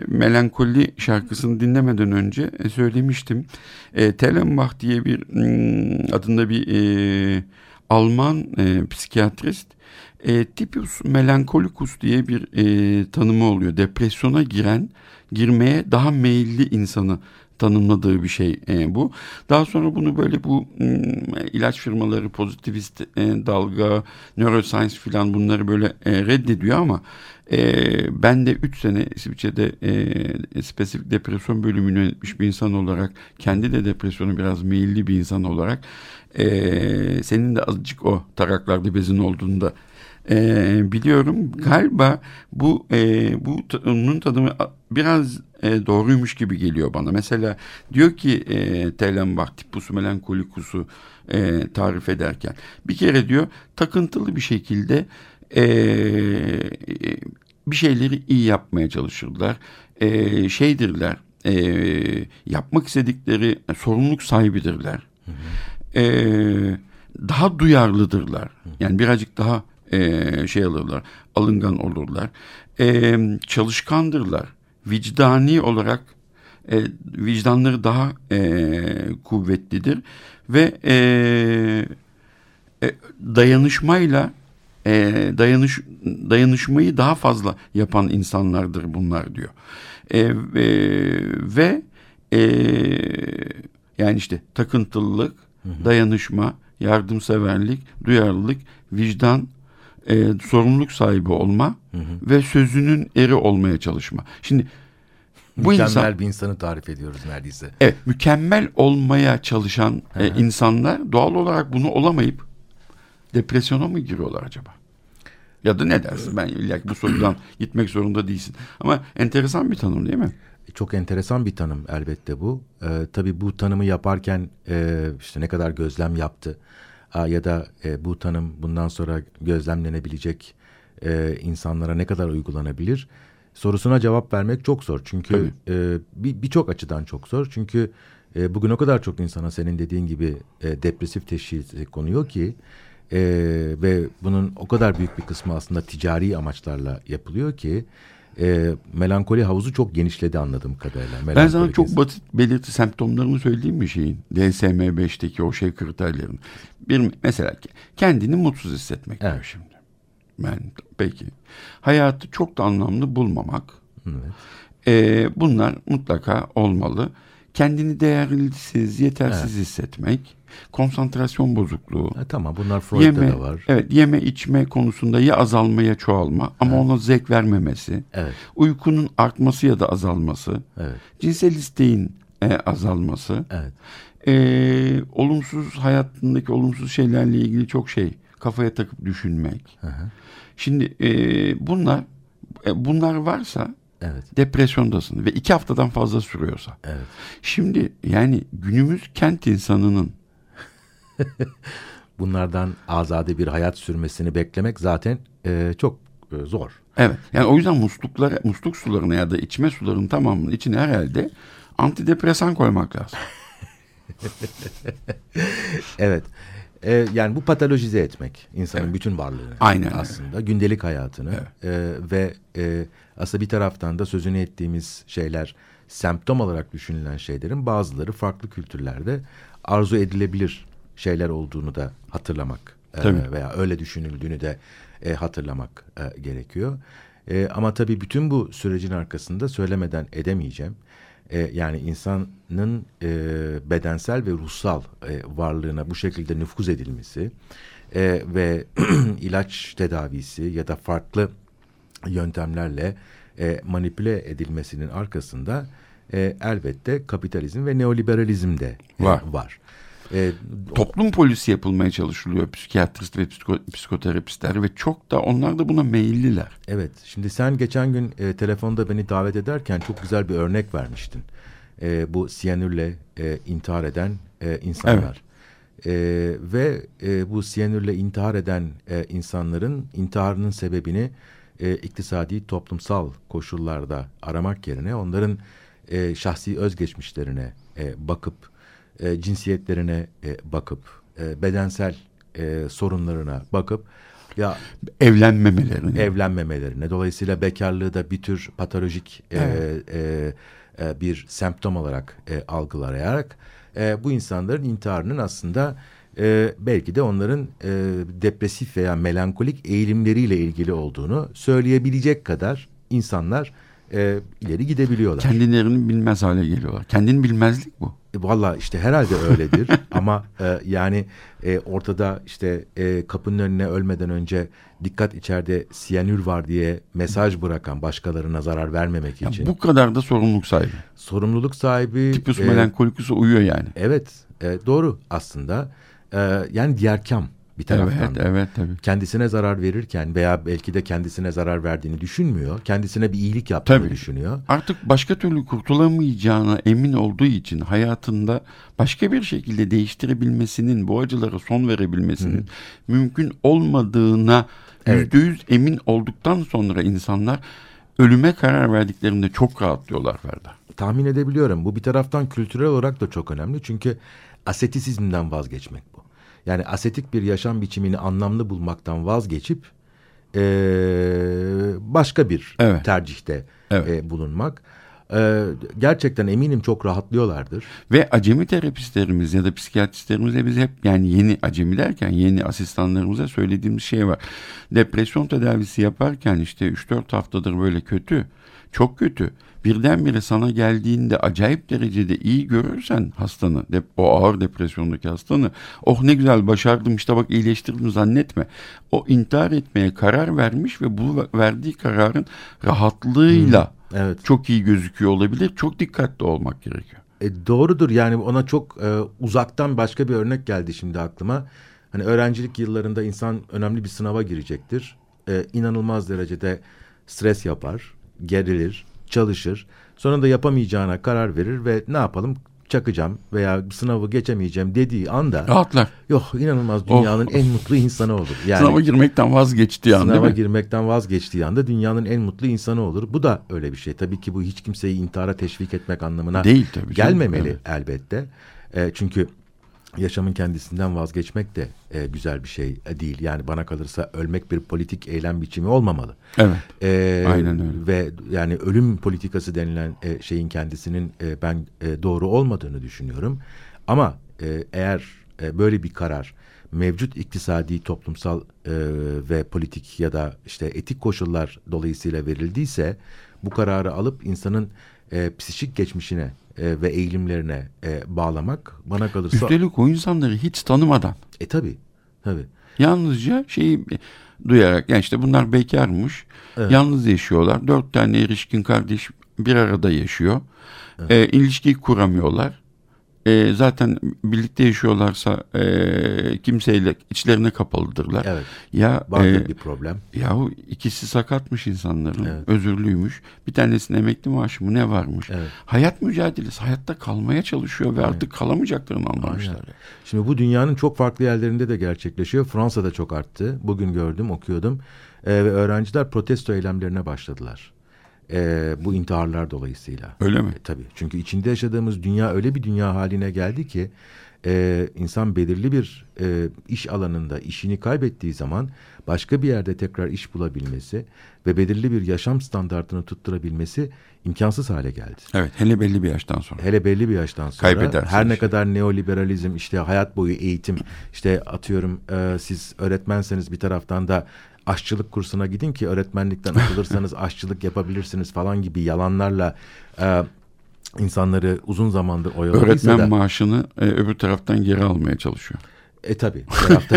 Melankoli şarkısını dinlemeden önce e, söylemiştim. E, Tellenbach diye bir hmm, adında bir e, Alman e, psikiyatrist e, tipus melankolicus diye bir e, tanımı oluyor. Depresyona giren, girmeye daha meyilli insanı tanımladığı bir şey e, bu. Daha sonra bunu böyle bu m, ilaç firmaları pozitivist e, dalga, neuroscience filan bunları böyle e, reddediyor ama e, ben de 3 sene İsviçre'de e, spesifik depresyon bölümünü yönetmiş bir insan olarak kendi de depresyonu biraz meyilli bir insan olarak e, senin de azıcık o taraklarda bezin olduğunda e, biliyorum. Galiba bu e, bu bunun tadımı biraz e, doğruymuş gibi geliyor bana. Mesela diyor ki e, Tellenbach tipus melankolikus'u e, tarif ederken bir kere diyor takıntılı bir şekilde e, bir şeyleri iyi yapmaya çalışırlar. E, şeydirler e, yapmak istedikleri sorumluluk sahibidirler. E, daha duyarlıdırlar. Yani birazcık daha e, şey alırlar, alıngan olurlar. E, çalışkandırlar. Vicdani olarak e, vicdanları daha e, kuvvetlidir ve e, e, dayanışmayla e, dayanış dayanışmayı daha fazla yapan insanlardır bunlar diyor. E, e, ve e, yani işte takıntılılık, dayanışma, yardımseverlik, duyarlılık, vicdan e, sorumluluk sahibi olma hı hı. ve sözünün eri olmaya çalışma. Şimdi bu mükemmel insan, bir insanı tarif ediyoruz neredeyse. Evet, mükemmel olmaya çalışan e, insanlar doğal olarak bunu olamayıp depresyona mı giriyorlar acaba? Ya da ne dersin? Ben illa bu sorudan gitmek zorunda değilsin. Ama enteresan bir tanım değil mi? Çok enteresan bir tanım elbette bu. Ee, tabii bu tanımı yaparken e, işte ne kadar gözlem yaptı ya da e, bu tanım bundan sonra gözlemlenebilecek e, insanlara ne kadar uygulanabilir sorusuna cevap vermek çok zor. Çünkü e, birçok bir açıdan çok zor. Çünkü e, bugün o kadar çok insana senin dediğin gibi e, depresif teşhis konuyor ki e, ve bunun o kadar büyük bir kısmı aslında ticari amaçlarla yapılıyor ki e, melankoli havuzu çok genişledi anladığım kadarıyla. ben sana çok basit belirti semptomlarını söyleyeyim mi şeyin? DSM-5'teki o şey kriterlerin. Bir mesela kendini mutsuz hissetmek evet. diyor şimdi. Ben peki. Hayatı çok da anlamlı bulmamak. Evet. E, bunlar mutlaka olmalı. Kendini değersiz, yetersiz evet. hissetmek konsantrasyon bozukluğu. E, tamam bunlar Freud'da yeme, da var. Evet yeme içme konusunda ya azalmaya çoğalma ama evet. ona zevk vermemesi. Evet. Uykunun artması ya da azalması. Evet. Cinsel isteğin e, azalması. Evet. E, olumsuz hayatındaki olumsuz şeylerle ilgili çok şey kafaya takıp düşünmek. Hı hı. Şimdi e, bunlar e, bunlar varsa Evet. Depresyondasın ve iki haftadan fazla sürüyorsa. Evet. Şimdi yani günümüz kent insanının Bunlardan azade bir hayat sürmesini beklemek zaten e, çok e, zor. Evet. Yani o yüzden musluklara, musluk sularına ya da içme sularının tamamının içine herhalde antidepresan koymak lazım. evet. Ee, yani bu patolojize etmek insanın evet. bütün varlığını Aynen aslında öyle. gündelik hayatını evet. e, ve e, aslında bir taraftan da sözünü ettiğimiz şeyler semptom olarak düşünülen şeylerin bazıları farklı kültürlerde arzu edilebilir şeyler olduğunu da hatırlamak e, veya öyle düşünüldüğünü de e, hatırlamak e, gerekiyor. E, ama tabii bütün bu sürecin arkasında söylemeden edemeyeceğim. E, yani insanın e, bedensel ve ruhsal e, varlığına bu şekilde nüfuz edilmesi e, ve ilaç tedavisi ya da farklı yöntemlerle e, manipüle edilmesinin arkasında e, elbette kapitalizm ve neoliberalizm de e, var. var. E, Toplum polisi yapılmaya çalışılıyor psikiyatrist ve psiko, psikoterapistler ve çok da onlar da buna meyilliler. Evet şimdi sen geçen gün e, telefonda beni davet ederken çok güzel bir örnek vermiştin. E, bu siyanürle e, intihar eden e, insanlar. Evet. E, ve e, bu siyanürle intihar eden e, insanların intiharının sebebini e, iktisadi toplumsal koşullarda aramak yerine onların e, şahsi özgeçmişlerine e, bakıp e, cinsiyetlerine e, bakıp e, bedensel e, sorunlarına bakıp ya evlenmemelerine. evlenmemelerine dolayısıyla bekarlığı da bir tür patolojik e, e, e, bir semptom olarak e, algılayarak e, bu insanların intiharının aslında e, belki de onların e, depresif veya melankolik eğilimleriyle ilgili olduğunu söyleyebilecek kadar insanlar e, ileri gidebiliyorlar. Kendilerini bilmez hale geliyorlar. Kendini bilmezlik bu. E, Valla işte herhalde öyledir ama e, yani e, ortada işte e, kapının önüne ölmeden önce dikkat içeride siyanür var diye mesaj bırakan başkalarına zarar vermemek Ya için bu kadar da sorumluluk sahibi. sorumluluk sahibi Tipus e, melankolikus'a uyuyor yani. evet e, doğru aslında E, yani diğer kam bir taraftan Evet, da. evet tabii. kendisine zarar verirken veya belki de kendisine zarar verdiğini düşünmüyor kendisine bir iyilik yaptığını Tabii. düşünüyor Artık başka türlü kurtulamayacağına emin olduğu için hayatında başka bir şekilde değiştirebilmesinin, bu acılara son verebilmesinin mümkün olmadığına Evet. yüzde yüz emin olduktan sonra insanlar ölüme karar verdiklerinde çok rahatlıyorlar Ferda. tahmin edebiliyorum. Bu bir taraftan kültürel olarak da çok önemli. Çünkü asetisizmden vazgeçmek. Yani asetik bir yaşam biçimini anlamlı bulmaktan vazgeçip eee, başka bir Evet. tercihte Evet. eee, bulunmak. Eee, gerçekten eminim çok rahatlıyorlardır. Ve acemi terapistlerimiz ya da psikiyatristlerimize biz hep yani yeni acemi derken yeni asistanlarımıza söylediğimiz şey var. Depresyon tedavisi yaparken işte 3-4 haftadır böyle kötü, çok kötü. Birdenbire sana geldiğinde acayip derecede iyi görürsen hastanı, dep- o ağır depresyondaki hastanı, oh ne güzel başardım işte bak iyileştirdim zannetme. O intihar etmeye karar vermiş ve bu verdiği kararın rahatlığıyla Evet. çok iyi gözüküyor olabilir. Çok dikkatli olmak gerekiyor. E, doğrudur yani ona çok e, uzaktan başka bir örnek geldi şimdi aklıma. Hani öğrencilik yıllarında insan önemli bir sınava girecektir. E, inanılmaz derecede stres yapar, gerilir, çalışır. Sonra da yapamayacağına karar verir ve ne yapalım çakacağım veya sınavı geçemeyeceğim dediği anda Rahatlar. yok inanılmaz dünyanın en mutlu insanı olur. Yani Sınava girmekten vazgeçtiği an Sınava girmekten vazgeçtiği anda dünyanın en mutlu insanı olur. Bu da öyle bir şey. Tabii ki bu hiç kimseyi intihara teşvik etmek anlamına Değil tabii canım, gelmemeli evet. elbette. E, çünkü yaşamın kendisinden vazgeçmek de e, güzel bir şey e, değil. Yani bana kalırsa ölmek bir politik eylem biçimi olmamalı. Evet. E, Aynen öyle. Ve yani ölüm politikası denilen e, şeyin kendisinin e, ben e, doğru olmadığını düşünüyorum. Ama e, eğer e, böyle bir karar mevcut iktisadi, toplumsal e, ve politik ya da işte etik koşullar dolayısıyla verildiyse bu kararı alıp insanın e, psikik geçmişine e, ve eğilimlerine e, bağlamak bana kalırsa Üstelik o insanları hiç tanımadan e tabi tabi yalnızca şeyi duyarak yani işte bunlar bekarmış. Yalnız yaşıyorlar. Dört tane erişkin kardeş bir arada yaşıyor. E, ilişkiyi kuramıyorlar. E, zaten birlikte yaşıyorlarsa e, kimseyle içlerine kapalıdırlar. Evet. Ya vardır e, bir problem. Yahu ikisi sakatmış insanların. Evet. Özürlüymüş. Bir tanesinin emekli maaşı mı ne varmış. Evet. Hayat mücadelesi. Hayatta kalmaya çalışıyor ve artık kalamayacaklarını anlamışlar. Aynen. Şimdi bu dünyanın çok farklı yerlerinde de gerçekleşiyor. Fransa'da çok arttı. Bugün gördüm, okuyordum. Ee, ve öğrenciler protesto eylemlerine başladılar. Ee, bu intiharlar dolayısıyla. Öyle mi? E, tabii. Çünkü içinde yaşadığımız dünya öyle bir dünya haline geldi ki e, insan belirli bir e, iş alanında işini kaybettiği zaman başka bir yerde tekrar iş bulabilmesi ve belirli bir yaşam standartını tutturabilmesi imkansız hale geldi. Evet hele belli bir yaştan sonra. Hele belli bir yaştan sonra Kaybedersiniz. her ne kadar neoliberalizm işte hayat boyu eğitim işte atıyorum e, siz öğretmenseniz bir taraftan da aşçılık kursuna gidin ki öğretmenlikten atılırsanız aşçılık yapabilirsiniz falan gibi yalanlarla e, insanları uzun zamandır oyaladıysa Öğretmen da maaşını e, öbür taraftan geri almaya çalışıyor. e tabi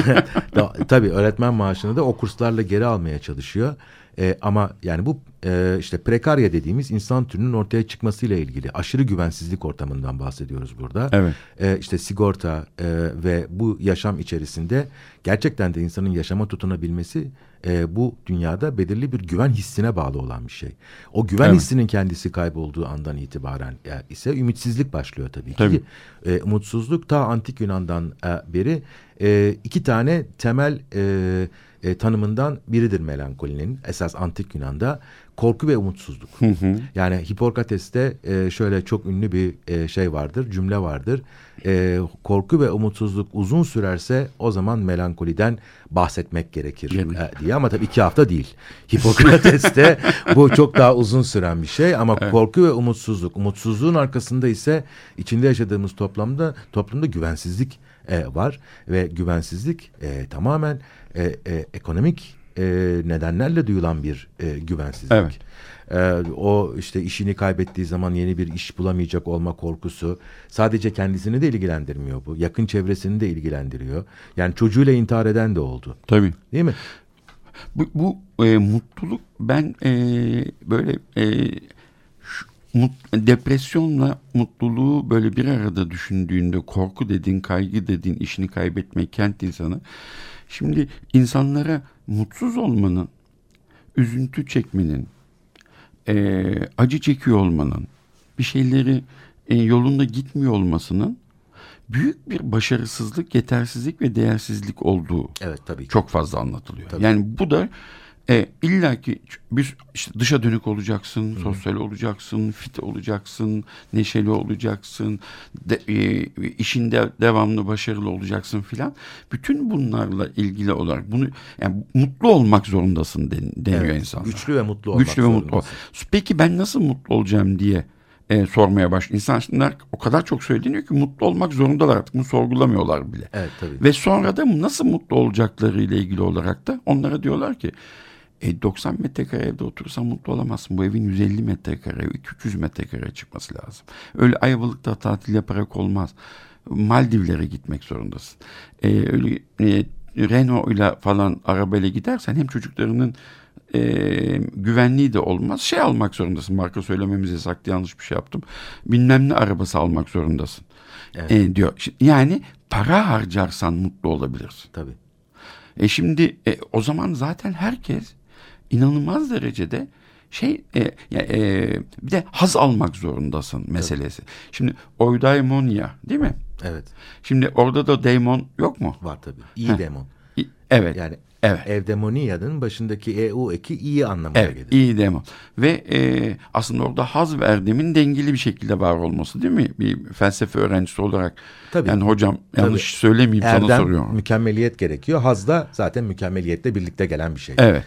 tabi öğretmen maaşını da o kurslarla geri almaya çalışıyor. E, ama yani bu e, işte prekarya dediğimiz insan türünün ortaya çıkmasıyla ilgili aşırı güvensizlik ortamından bahsediyoruz burada. Evet. E, işte sigorta e, ve bu yaşam içerisinde gerçekten de insanın yaşama tutunabilmesi e, bu dünyada belirli bir güven hissine bağlı olan bir şey. O güven Evet. hissinin kendisi kaybolduğu andan itibaren e, ise ümitsizlik başlıyor tabii ki. Tabii. E, umutsuzluk ta antik Yunan'dan e, beri e, iki tane temel e, e, tanımından biridir melankolinin. Esas antik Yunan'da korku ve umutsuzluk. Yani Hipokrates'te e, şöyle çok ünlü bir e, şey vardır, cümle vardır. E, korku ve umutsuzluk uzun sürerse o zaman melankoliden bahsetmek gerekir e, diye. Ama tabii iki hafta değil. Hipokrates'te bu çok daha uzun süren bir şey. Ama evet. korku ve umutsuzluk. Umutsuzluğun arkasında ise içinde yaşadığımız toplumda toplumda güvensizlik e, var ve güvensizlik e, tamamen e, e, ekonomik e, nedenlerle duyulan bir e, güvensizlik. Evet. E, o işte işini kaybettiği zaman yeni bir iş bulamayacak olma korkusu sadece kendisini de ilgilendirmiyor bu. Yakın çevresini de ilgilendiriyor. Yani çocuğuyla intihar eden de oldu. Tabii. Değil mi? Bu, bu e, mutluluk ben e, böyle e, şu, mut, depresyonla mutluluğu böyle bir arada düşündüğünde korku dedin, kaygı dedin, işini kaybetmek, kent insanı. Şimdi insanlara mutsuz olmanın, üzüntü çekmenin, e, acı çekiyor olmanın, bir şeyleri e, yolunda gitmiyor olmasının büyük bir başarısızlık, yetersizlik ve değersizlik olduğu evet, tabii. çok fazla anlatılıyor. Tabii. Yani bu da e, İlla ki bir işte dışa dönük olacaksın, Hı. sosyal olacaksın, fit olacaksın, neşeli olacaksın, de, e, işinde devamlı başarılı olacaksın filan. Bütün bunlarla ilgili olarak bunu yani mutlu olmak zorundasın den, deniyor evet, insanlar. Güçlü ve mutlu olmak Güçlü ve mutlu. Peki ben nasıl mutlu olacağım diye e, sormaya baş. İnsanlar o kadar çok söyleniyor ki mutlu olmak zorundalar artık bunu sorgulamıyorlar bile. Evet tabii. Ve sonra da nasıl mutlu olacakları ile ilgili olarak da onlara diyorlar ki e, 90 metrekare evde oturursan mutlu olamazsın. Bu evin 150 metrekare, 300 metrekare çıkması lazım. Öyle Ayvalık'ta tatil yaparak olmaz. Maldivlere gitmek zorundasın. E, öyle e, Renault ile falan arabayla gidersen hem çocuklarının e, güvenliği de olmaz. Şey almak zorundasın. Marka söylememiz yasaktı yanlış bir şey yaptım. Bilmem ne arabası almak zorundasın. Evet. E, diyor. Yani para harcarsan mutlu olabilirsin. Tabii. E şimdi e, o zaman zaten herkes inanılmaz derecede şey e, e, bir de haz almak zorundasın meselesi. Evet. Şimdi eudaimonia değil mi? Evet. Şimdi orada da daimon yok mu? Var tabii. İyi Heh. demon. Evet. Yani Evet. Evdemonia'nın başındaki EU eki iyi anlamına evet, gelir. iyi demon. Ve e, aslında orada haz ve erdemin dengeli bir şekilde var olması değil mi? Bir felsefe öğrencisi olarak. Tabii. Yani hocam yanlış Tabii. söylemeyeyim Erdem, sana soruyorum. mükemmeliyet gerekiyor. Haz da zaten mükemmeliyetle birlikte gelen bir şey. Evet.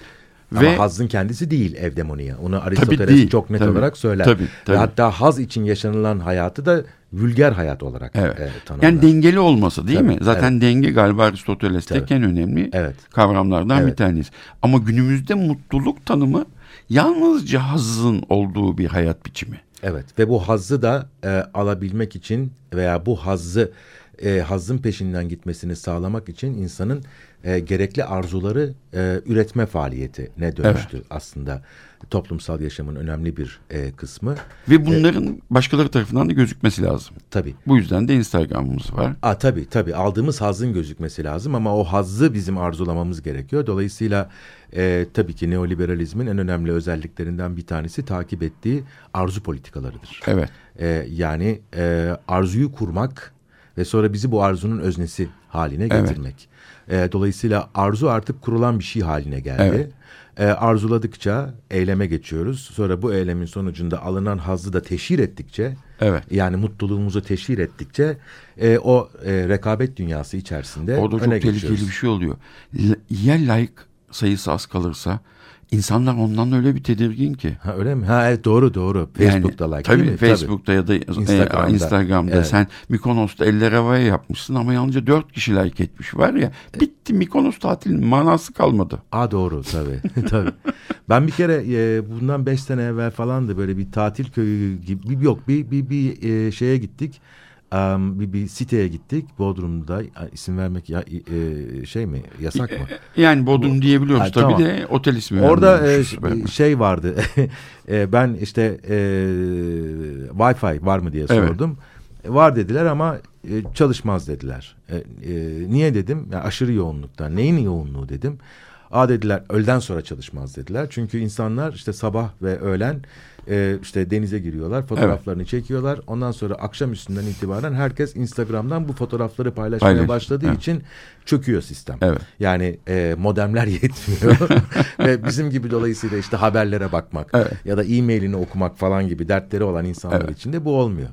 Ama Ve, hazın kendisi değil evdemonia. Onu Aristoteles çok net tabii, olarak söyler. Tabii, tabii. Ve hatta haz için yaşanılan hayatı da vulgar hayat olarak evet. e, tanımlar. Yani dengeli olması değil tabii, mi? Zaten evet. denge galiba Aristoteles'te en önemli evet. kavramlardan evet. bir tanesi. Ama günümüzde mutluluk tanımı yalnızca hazın olduğu bir hayat biçimi. Evet ve bu hazzı da e, alabilmek için veya bu hazzı e, hazın peşinden gitmesini sağlamak için insanın e, gerekli arzuları e, üretme faaliyetine dönüştü evet. aslında toplumsal yaşamın önemli bir e, kısmı. Ve bunların e, başkaları tarafından da gözükmesi lazım. Tabii. Bu yüzden de Instagram'ımız var. Aa, tabii tabii aldığımız hazın gözükmesi lazım ama o hazzı bizim arzulamamız gerekiyor. Dolayısıyla e, tabii ki neoliberalizmin en önemli özelliklerinden bir tanesi takip ettiği arzu politikalarıdır. Evet. E, yani e, arzuyu kurmak ve sonra bizi bu arzunun öznesi haline getirmek. E, dolayısıyla arzu artık kurulan bir şey haline geldi. Evet. E, arzuladıkça eyleme geçiyoruz. Sonra bu eylemin sonucunda alınan hazzı da teşhir ettikçe, evet. yani mutluluğumuzu teşhir ettikçe e, o e, rekabet dünyası içerisinde Orada çok tehlikeli bir şey oluyor. Ya like sayısı az kalırsa İnsanlar ondan öyle bir tedirgin ki. Ha öyle mi? Ha evet doğru doğru. Facebook'ta yani, like tabii, değil mi? Facebook'ta tabii. ya da Instagram'da, e, Instagram'da evet. sen Mikonos'ta eller havaya yapmışsın ama yalnızca dört kişi like etmiş var ya. Bitti Mikonos tatilinin manası kalmadı. Aa doğru tabii. tabii. Ben bir kere e, bundan beş sene evvel falan da böyle bir tatil köyü gibi yok bir bir bir e, şeye gittik um, bir, bir siteye gittik Bodrum'da isim vermek ya, e, şey mi yasak mı? E, yani Bodrum diyebiliyoruz ha, tabii tamam. de otel ismi. Orada e, şey vardı e, ben işte e, Wi-Fi var mı diye sordum. Evet. Var dediler ama e, çalışmaz dediler. E, e, niye dedim? Ya aşırı yoğunluktan. Neyin yoğunluğu dedim. Aa dediler öğleden sonra çalışmaz dediler. Çünkü insanlar işte sabah ve öğlen e, işte denize giriyorlar, fotoğraflarını evet. çekiyorlar. Ondan sonra akşam üstünden itibaren herkes Instagram'dan bu fotoğrafları paylaşmaya Paylaş. başladığı evet. için çöküyor sistem. Evet. Yani e, modemler yetmiyor ve bizim gibi dolayısıyla işte haberlere bakmak evet. ya da e-mailini okumak falan gibi dertleri olan insanlar evet. için de bu olmuyor.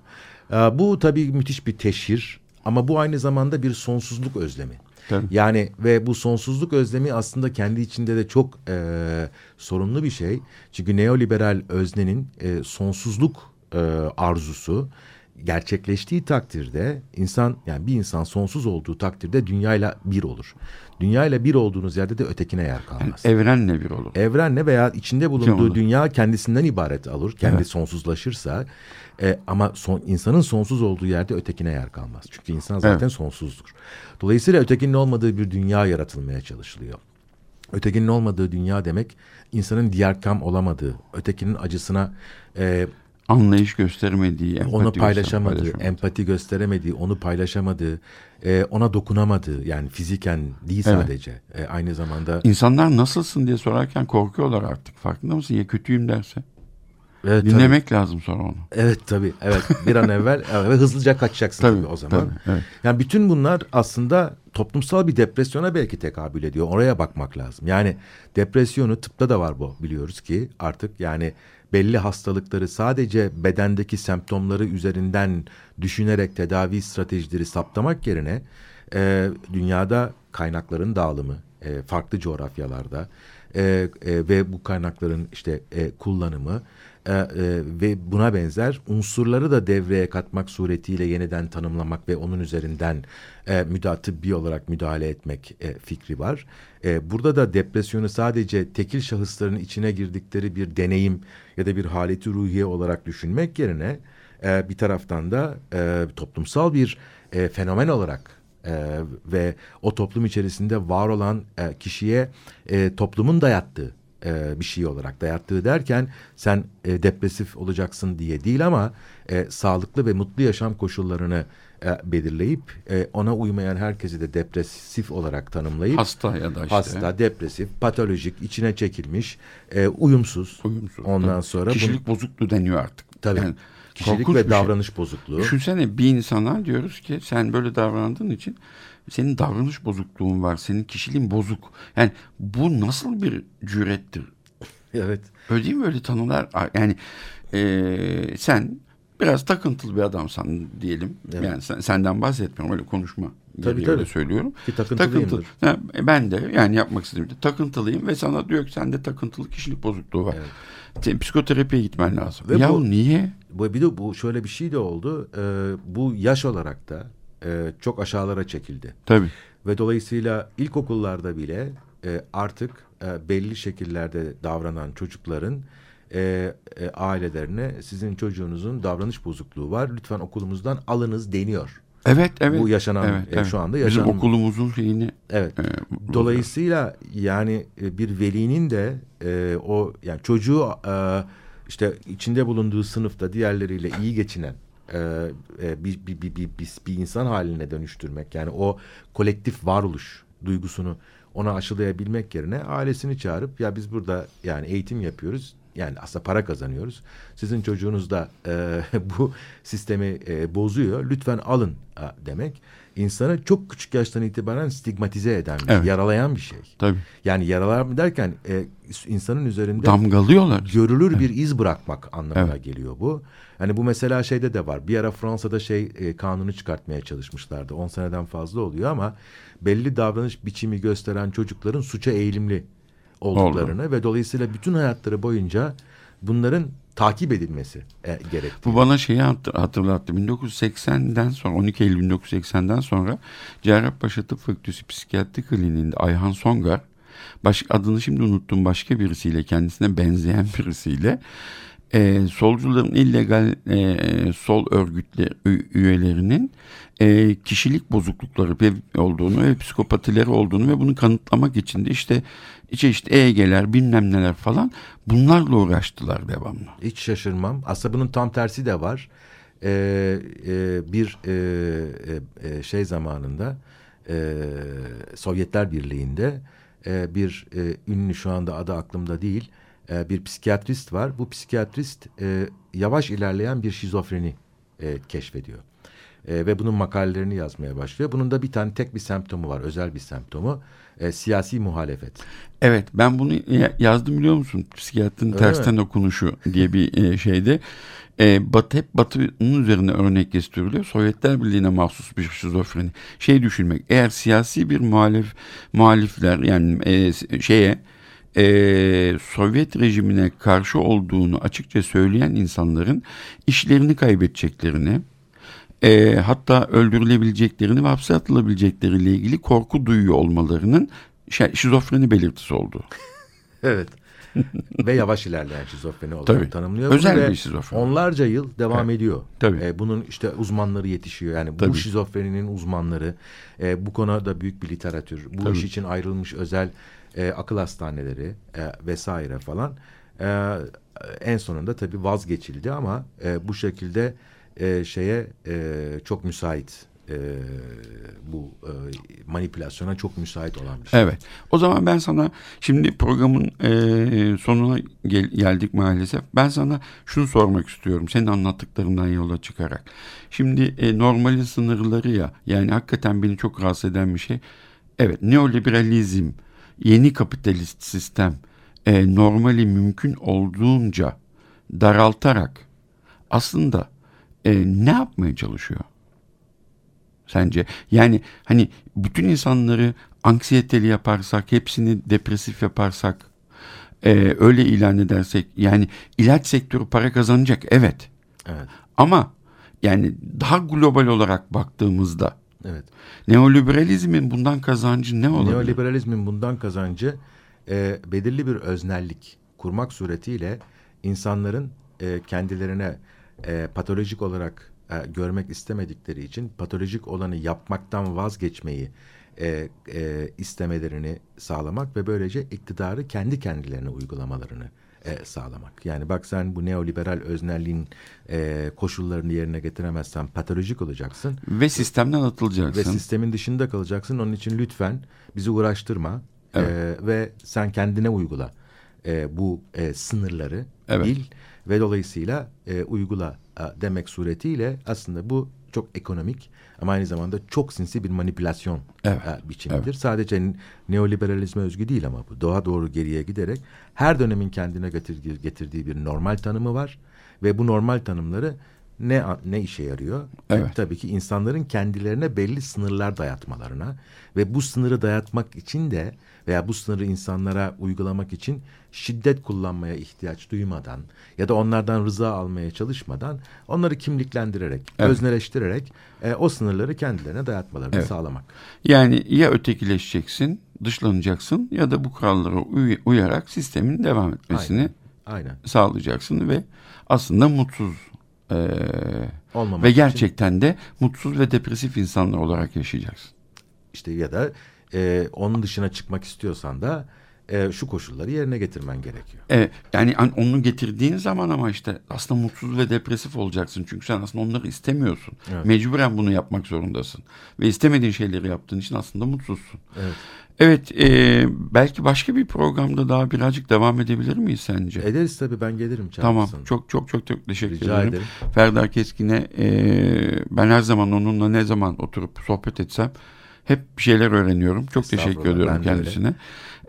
E, bu tabii müthiş bir teşhir ama bu aynı zamanda bir sonsuzluk özlemi. Tabii. Yani ve bu sonsuzluk özlemi aslında kendi içinde de çok e, sorunlu bir şey. Çünkü neoliberal öznenin e, sonsuzluk e, arzusu gerçekleştiği takdirde insan yani bir insan sonsuz olduğu takdirde dünyayla bir olur. Dünyayla bir olduğunuz yerde de ötekine yer kalmaz. Yani evrenle bir olur. Evrenle veya içinde bulunduğu dünya kendisinden ibaret alır. Kendi evet. sonsuzlaşırsa e, ama son, insanın sonsuz olduğu yerde ötekine yer kalmaz. Çünkü insan zaten evet. sonsuzdur. Dolayısıyla ötekinin olmadığı bir dünya yaratılmaya çalışılıyor. Ötekinin olmadığı dünya demek insanın diğer kam olamadığı, ötekinin acısına e, anlayış göstermediği, onu paylaşamadığı, paylaşamadı. empati gösteremediği, onu paylaşamadığı, e, ona dokunamadığı yani fiziken değil evet. sadece e, aynı zamanda. İnsanlar nasılsın diye sorarken korkuyorlar artık farkında mısın ya kötüyüm derse. Evet, Dinlemek tabii. lazım sonra onu. Evet tabii. Evet bir an evvel ve hızlıca kaçacaksın tabii, tabii o zaman. Tabii, evet. Yani bütün bunlar aslında toplumsal bir depresyona belki tekabül ediyor. Oraya bakmak lazım. Yani depresyonu tıpta da var bu biliyoruz ki artık yani belli hastalıkları sadece bedendeki semptomları üzerinden düşünerek tedavi stratejileri saptamak yerine e, dünyada kaynakların dağılımı e, farklı coğrafyalarda e, e, ve bu kaynakların işte e, kullanımı e, e, ve buna benzer unsurları da devreye katmak suretiyle yeniden tanımlamak ve onun üzerinden e, müda tıbbi olarak müdahale etmek e, fikri var. E, burada da depresyonu sadece tekil şahısların içine girdikleri bir deneyim ya da bir haleti ruhiye olarak düşünmek yerine e, bir taraftan da e, toplumsal bir e, fenomen olarak e, ve o toplum içerisinde var olan e, kişiye e, toplumun dayattığı e, bir şey olarak dayattığı derken sen e, depresif olacaksın diye değil ama e, sağlıklı ve mutlu yaşam koşullarını e, belirleyip e, ona uymayan herkesi de depresif olarak tanımlayıp hasta ya da işte hasta, depresif, patolojik, içine çekilmiş, e, uyumsuz. Uyumsuz. Ondan tabii. sonra kişilik bu, bozukluğu deniyor artık. Tabii. Yani, kişilik ve şey. davranış şey. bozukluğu. Düşünsene bir insana diyoruz ki sen böyle davrandığın için senin davranış bozukluğun var, senin kişiliğin bozuk. Yani bu nasıl bir cürettir? evet. Öyle değil mi öyle tanılar? Yani e, sen biraz takıntılı bir adamsan diyelim. Evet. Yani sen, senden bahsetmiyorum öyle konuşma. Tabii tabii. Öyle söylüyorum. Ki takıntılıyımdır. Takıntılı. Ha, ben de yani yapmak istediğimde takıntılıyım ve sana diyor ki sende takıntılı kişilik bozukluğu var. Evet. Psikoterapiye gitmen lazım. Ve ya bu, niye? Bu, bir de bu şöyle bir şey de oldu. Ee, bu yaş olarak da e, çok aşağılara çekildi. Tabii. Ve dolayısıyla ilkokullarda bile e, artık e, belli şekillerde davranan çocukların e, e, ailelerine sizin çocuğunuzun davranış bozukluğu var. Lütfen okulumuzdan alınız deniyor. Evet, evet. Bu yaşanan evet, evet. şu anda yaşanan. Bizim okulumuzun şeyini. Evet. E, Dolayısıyla yani e, bir velinin de e, o yani çocuğu e, işte içinde bulunduğu sınıfta diğerleriyle iyi geçinen e, e, bir, bir, bir, bir, bir, bir insan haline dönüştürmek. Yani o kolektif varoluş duygusunu ona aşılayabilmek yerine ailesini çağırıp ya biz burada yani eğitim yapıyoruz. Yani aslında para kazanıyoruz. Sizin çocuğunuz da e, bu sistemi e, bozuyor. Lütfen alın demek. İnsanı çok küçük yaştan itibaren stigmatize eden, evet. yaralayan bir şey. Tabii. Yani yaralar derken e, insanın üzerinde damgalıyorlar. Görülür evet. bir iz bırakmak anlamına evet. geliyor bu. Hani bu mesela şeyde de var. Bir ara Fransa'da şey e, kanunu çıkartmaya çalışmışlardı. 10 seneden fazla oluyor ama belli davranış biçimi gösteren çocukların suça eğilimli olduklarını Oldu. ve dolayısıyla bütün hayatları boyunca bunların takip edilmesi e, gerektiği. Bu bana şeyi hatırlattı. 1980'den sonra 12 Eylül 1980'den sonra Cerrahpaşa Tıp Fakültesi Psikiyatri Kliniğinde Ayhan Songar baş, adını şimdi unuttum başka birisiyle kendisine benzeyen birisiyle e, solcuların illegal e, sol örgütler üyelerinin e, kişilik bozuklukları olduğunu ve psikopatileri olduğunu ve bunu kanıtlamak için de işte çeşitli EEG'ler bilmem neler falan bunlarla uğraştılar devamlı. Hiç şaşırmam. Aslında bunun tam tersi de var. Ee, e, bir e, e, şey zamanında e, Sovyetler Birliği'nde e, bir e, ünlü şu anda adı aklımda değil e, bir psikiyatrist var. Bu psikiyatrist e, yavaş ilerleyen bir şizofreni e, keşfediyor. E, ve bunun makalelerini yazmaya başlıyor. Bunun da bir tane tek bir semptomu var, özel bir semptomu. E, siyasi muhalefet. Evet ben bunu yazdım biliyor musun? Psikiyatrın tersten mi? okunuşu diye bir e, şeyde. E, batı hep Batı'nın üzerine örnek gösteriliyor. Sovyetler Birliği'ne mahsus bir şizofreni. Şey düşünmek eğer siyasi bir muhalif muhalifler yani e, şeye e, Sovyet rejimine karşı olduğunu açıkça söyleyen insanların işlerini kaybedeceklerini e, hatta öldürülebileceklerini ve hapse atılabilecekleriyle ilgili korku duyuyor olmalarının şizofreni belirtisi oldu. evet. ve yavaş ilerleyen şizofreni olarak Tabii. tanımlıyor. Özel bir şizofreni. Onlarca yıl devam evet. ediyor. Tabii. Ee, bunun işte uzmanları yetişiyor. Yani Tabii. bu şizofreninin uzmanları. E, bu konuda büyük bir literatür. Bu Tabii. iş için ayrılmış özel e, akıl hastaneleri e, vesaire falan. E, en sonunda tabii vazgeçildi ama e, bu şekilde e, şeye e, çok müsait e, bu e, manipülasyona çok müsait olan bir şey. Evet. O zaman ben sana şimdi programın e, sonuna gel, geldik maalesef. Ben sana şunu sormak istiyorum. Senin anlattıklarından yola çıkarak. Şimdi e, normalin sınırları ya yani hakikaten beni çok rahatsız eden bir şey. Evet neoliberalizm, yeni kapitalist sistem e, normali mümkün olduğunca daraltarak aslında e, ne yapmaya çalışıyor? Sence? Yani hani bütün insanları anksiyeteli yaparsak, hepsini depresif yaparsak, e, öyle ilan edersek, yani ilaç sektörü para kazanacak, evet. Evet. Ama yani daha global olarak baktığımızda, evet. neoliberalizmin bundan kazancı ne olabilir? Neoliberalizmin bundan kazancı e, belirli bir öznellik kurmak suretiyle insanların e, kendilerine e, patolojik olarak e, görmek istemedikleri için patolojik olanı yapmaktan vazgeçmeyi e, e, istemelerini sağlamak ve böylece iktidarı kendi kendilerine uygulamalarını e, sağlamak. Yani bak sen bu neoliberal öznelliğin e, koşullarını yerine getiremezsen patolojik olacaksın. Ve sistemden atılacaksın. Ve sistemin dışında kalacaksın. Onun için lütfen bizi uğraştırma evet. e, ve sen kendine uygula e, bu e, sınırları evet. bil ve dolayısıyla e, uygula e, demek suretiyle aslında bu çok ekonomik ama aynı zamanda çok sinsi bir manipülasyon evet. e, biçimidir. Evet. Sadece neoliberalizme özgü değil ama bu doğa doğru geriye giderek her dönemin kendine getirdiği, getirdiği bir normal tanımı var ve bu normal tanımları ne ne işe yarıyor? Evet. E, tabii ki insanların kendilerine belli sınırlar dayatmalarına ve bu sınırı dayatmak için de veya bu sınırı insanlara uygulamak için şiddet kullanmaya ihtiyaç duymadan ya da onlardan rıza almaya çalışmadan onları kimliklendirerek, evet. özneleştirerek e, o sınırları kendilerine dayatmalarını evet. sağlamak. Yani ya ötekileşeceksin, dışlanacaksın ya da bu kurallara uy uyarak sistemin devam etmesini Aynen. Aynen. sağlayacaksın ve aslında mutsuz e, ve gerçekten için... de mutsuz ve depresif insanlar olarak yaşayacaksın. İşte ya da e, onun dışına çıkmak istiyorsan da e, şu koşulları yerine getirmen gerekiyor. Evet, yani onu getirdiğin zaman ama işte aslında mutsuz ve depresif olacaksın. Çünkü sen aslında onları istemiyorsun. Evet. Mecburen bunu yapmak zorundasın. Ve istemediğin şeyleri yaptığın için aslında mutsuzsun. Evet. Evet, e, belki başka bir programda daha birazcık devam edebilir miyiz sence? Ederiz tabii ben gelirim. Tamam, çok çok çok çok teşekkür Rica ederim. ederim. Ferda Keskin'e e, ben her zaman onunla ne zaman oturup sohbet etsem hep bir şeyler öğreniyorum. Çok teşekkür ediyorum kendisine.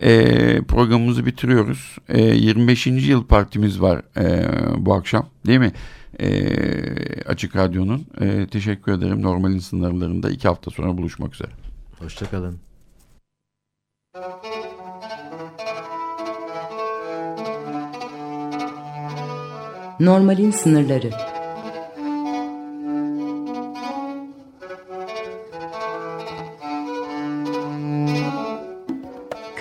E, programımızı bitiriyoruz. E, 25. yıl partimiz var e, bu akşam değil mi? E, Açık Radyo'nun. E, teşekkür ederim. Normalin sınırlarında iki hafta sonra buluşmak üzere. Hoşçakalın. Normalin sınırları